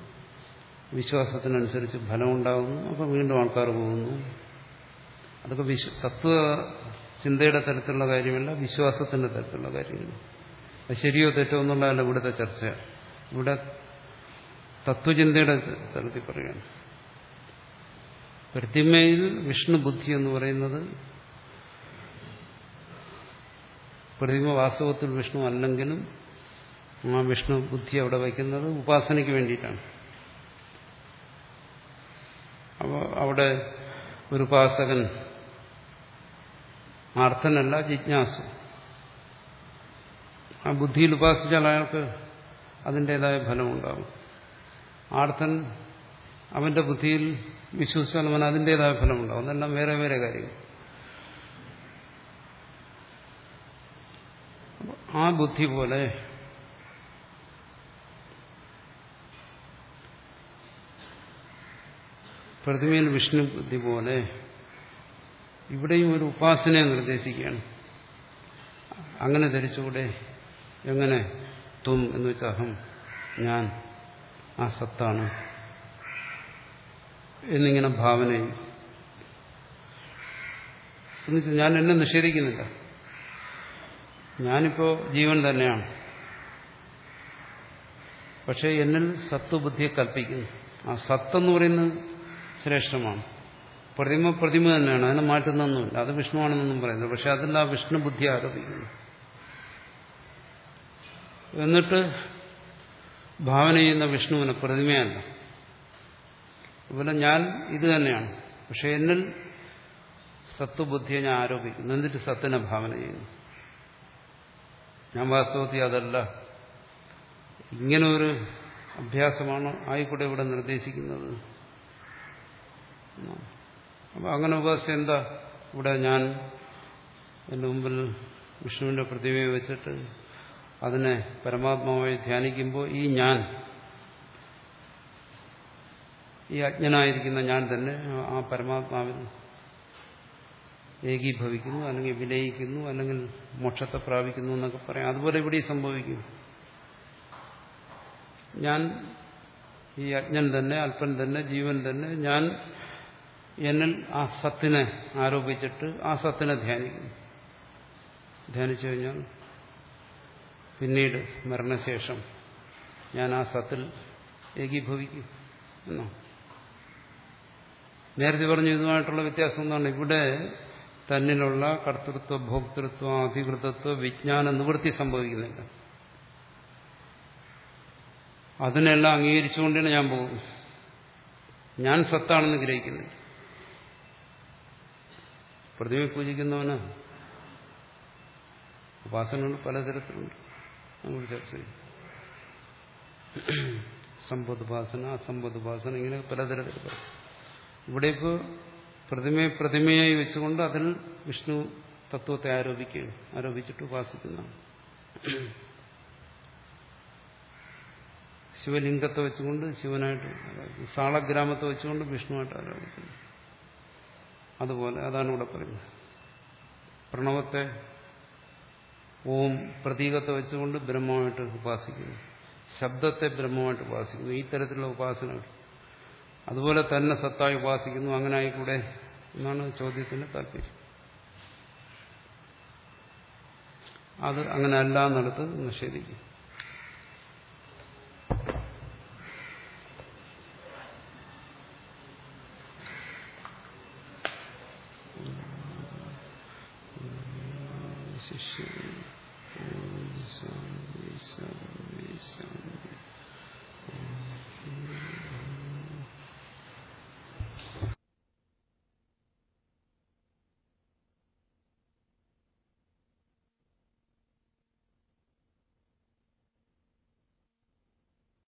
വിശ്വാസത്തിനനുസരിച്ച് ഫലമുണ്ടാകുന്നു അപ്പം വീണ്ടും ആൾക്കാർ പോകുന്നു. അതൊക്കെ വിശ്വ തത്വ ചിന്തയുടെ തരത്തിലുള്ള കാര്യമല്ല വിശ്വാസത്തിന്റെ തരത്തിലുള്ള കാര്യങ്ങൾ അത് ശരിയോ തെറ്റോ എന്നുള്ളതല്ല ഇവിടുത്തെ ചർച്ച. ഇവിടെ തത്വചിന്തയുടെ തലത്തിൽ പറയുകയാണ്. പ്രതിമയിൽ വിഷ്ണു ബുദ്ധി എന്ന് പറയുന്നത് പ്രതിമ വാസ്തവത്തിൽ വിഷ്ണു അല്ലെങ്കിലും ആ വിഷ്ണു ബുദ്ധി അവിടെ വയ്ക്കുന്നത് ഉപാസനയ്ക്ക് വേണ്ടിയിട്ടാണ്. അപ്പോൾ അവിടെ ഒരു ഉപാസകൻ ആർത്ഥനല്ല ജിജ്ഞാസു. ആ ബുദ്ധിയിൽ ഉപാസിച്ചാൽ അയാൾക്ക് അതിന്റെതായ ഫലമുണ്ടാകും. ആർത്തൻ അവന്റെ ബുദ്ധിയിൽ വിശ്വസിച്ചാൽ അവൻ അതിന്റെതായ ഫലമുണ്ടാകും. അതെല്ലാം വേറെ വേറെ കാര്യങ്ങൾ. ആ ബുദ്ധി പോലെ പ്രതിമയിൽ വിഷ്ണു ബുദ്ധി പോലെ ഇവിടെയും ഒരു ഉപാസനയെ നിർദ്ദേശിക്കുകയാണ്. അങ്ങനെ ധരിച്ചുകൂടെ എങ്ങനെ? തും എന്ന് വെച്ചാൽ അഹം ഞാൻ ആ സത്താണ്. എന്നിങ്ങനെ ഭാവനയും എന്നുവെച്ചാൽ ഞാൻ എന്നെ നിഷേധിക്കുന്നില്ല. ഞാനിപ്പോ ജീവൻ തന്നെയാണ്. പക്ഷേ എന്നിൽ സത്വബുദ്ധിയെ കൽപ്പിക്കുന്നു. ആ സത്തെന്ന് പറയുന്നത് ശ്രേഷ്ഠമാണ്. പ്രതിമ പ്രതിമ തന്നെയാണ്. അതിനെ മാറ്റുന്നൊന്നുമില്ല. അത് വിഷ്ണുവാണെന്നൊന്നും പറയുന്നു പക്ഷെ അതിൽ ആ വിഷ്ണു ബുദ്ധി ആരോപിക്കുന്നു. എന്നിട്ട് ഭാവന ചെയ്യുന്ന വിഷ്ണുവിനെ പ്രതിമയല്ല. അതുപോലെ ഞാൻ ഇത് തന്നെയാണ്. പക്ഷെ എന്നിൽ സത്വബുദ്ധിയെ ഞാൻ ആരോപിക്കുന്നു. എന്നിട്ട് സത്തിനെ ഭാവന ചെയ്യുന്നു. ഞാൻ വാസ്തവത്തിൽ അതല്ല. ഇങ്ങനെ ഒരു അഭ്യാസമാണ് ആയിക്കൂടെ ഇവിടെ നിർദ്ദേശിക്കുന്നത്. അപ്പം അങ്ങനെ ഉപാസം എന്താ? ഇവിടെ ഞാൻ എന്റെ മുമ്പിൽ വിഷ്ണുവിന്റെ പ്രതിമയെ വെച്ചിട്ട് അതിനെ പരമാത്മാവായി ധ്യാനിക്കുമ്പോൾ ഈ ഞാൻ ഈ അജ്ഞനായിരിക്കുന്ന ഞാൻ തന്നെ ആ പരമാത്മാവിൽ ഏകീഭവിക്കുന്നു അല്ലെങ്കിൽ വിലയിക്കുന്നു അല്ലെങ്കിൽ മോക്ഷത്തെ പ്രാപിക്കുന്നു എന്നൊക്കെ പറയാം. അതുപോലെ ഇവിടെ സംഭവിക്കും. ഞാൻ ഈ അജ്ഞൻ തന്നെ അല്പൻ തന്നെ ജീവൻ തന്നെ ഞാൻ എന്നിൽ ആ സത്തിനെ ആരോപിച്ചിട്ട് ആ സത്തിനെ ധ്യാനിക്കുന്നു ധ്യാനിച്ചു കഴിഞ്ഞാൽ പിന്നീട് മരണശേഷം ഞാൻ ആ സത്തിൽ ഏകീഭവിക്കും എന്നോ. നേരത്തെ പറഞ്ഞു ഇതുമായിട്ടുള്ള വ്യത്യാസം എന്താണ്? ഇവിടെ തന്നിലുള്ള കർത്തൃത്വ ഭോക്തൃത്വ അധികൃതത്വ വിജ്ഞാന നിവൃത്തി സംഭവിക്കുന്നില്ല. അതിനെല്ലാം അംഗീകരിച്ചുകൊണ്ടാണ് ഞാൻ പോകുന്നത്. ഞാൻ സത്താണെന്ന് ഗ്രഹിക്കുന്നില്ല. പ്രതിമ പൂജിക്കുന്നവന് ഉപാസനകൾ പലതരത്തിലുണ്ട്. സമ്പദുപാസന അസമ്പദുപാസന ഇങ്ങനെ പലതരത്തിൽ പറയും. ഇവിടെ ഇപ്പോൾ പ്രതിമയെ പ്രതിമയായി വെച്ചുകൊണ്ട് അതിൽ വിഷ്ണു തത്വത്തെ ആരോപിക്കുകയാണ്. ആരോപിച്ചിട്ട് ഉപാസിക്കുന്നതാണ്. ശിവലിംഗത്തെ വെച്ചുകൊണ്ട് ശിവനായിട്ട് സാളഗ്രാമത്തെ വെച്ചുകൊണ്ട് വിഷ്ണുവായിട്ട് ആരോപിക്കുന്നു. അതുപോലെ അതാണ് ഇവിടെ പറയുന്നത്. പ്രണവത്തെ ഓം പ്രതീകത്തെ വെച്ചുകൊണ്ട് ബ്രഹ്മമായിട്ട് ഉപാസിക്കുന്നു. ശബ്ദത്തെ ബ്രഹ്മമായിട്ട് ഉപാസിക്കുന്നു. ഈ തരത്തിലുള്ള ഉപാസനകൾ. അതുപോലെ തന്നെ സത്തായി ഉപാസിക്കുന്നു. അങ്ങനെ ആയിക്കൂടെ എന്നാണ് ചോദ്യത്തിന്റെ താല്പര്യം. അത് അങ്ങനെ അല്ല എന്നെടുത്ത് നിഷേധിക്കും.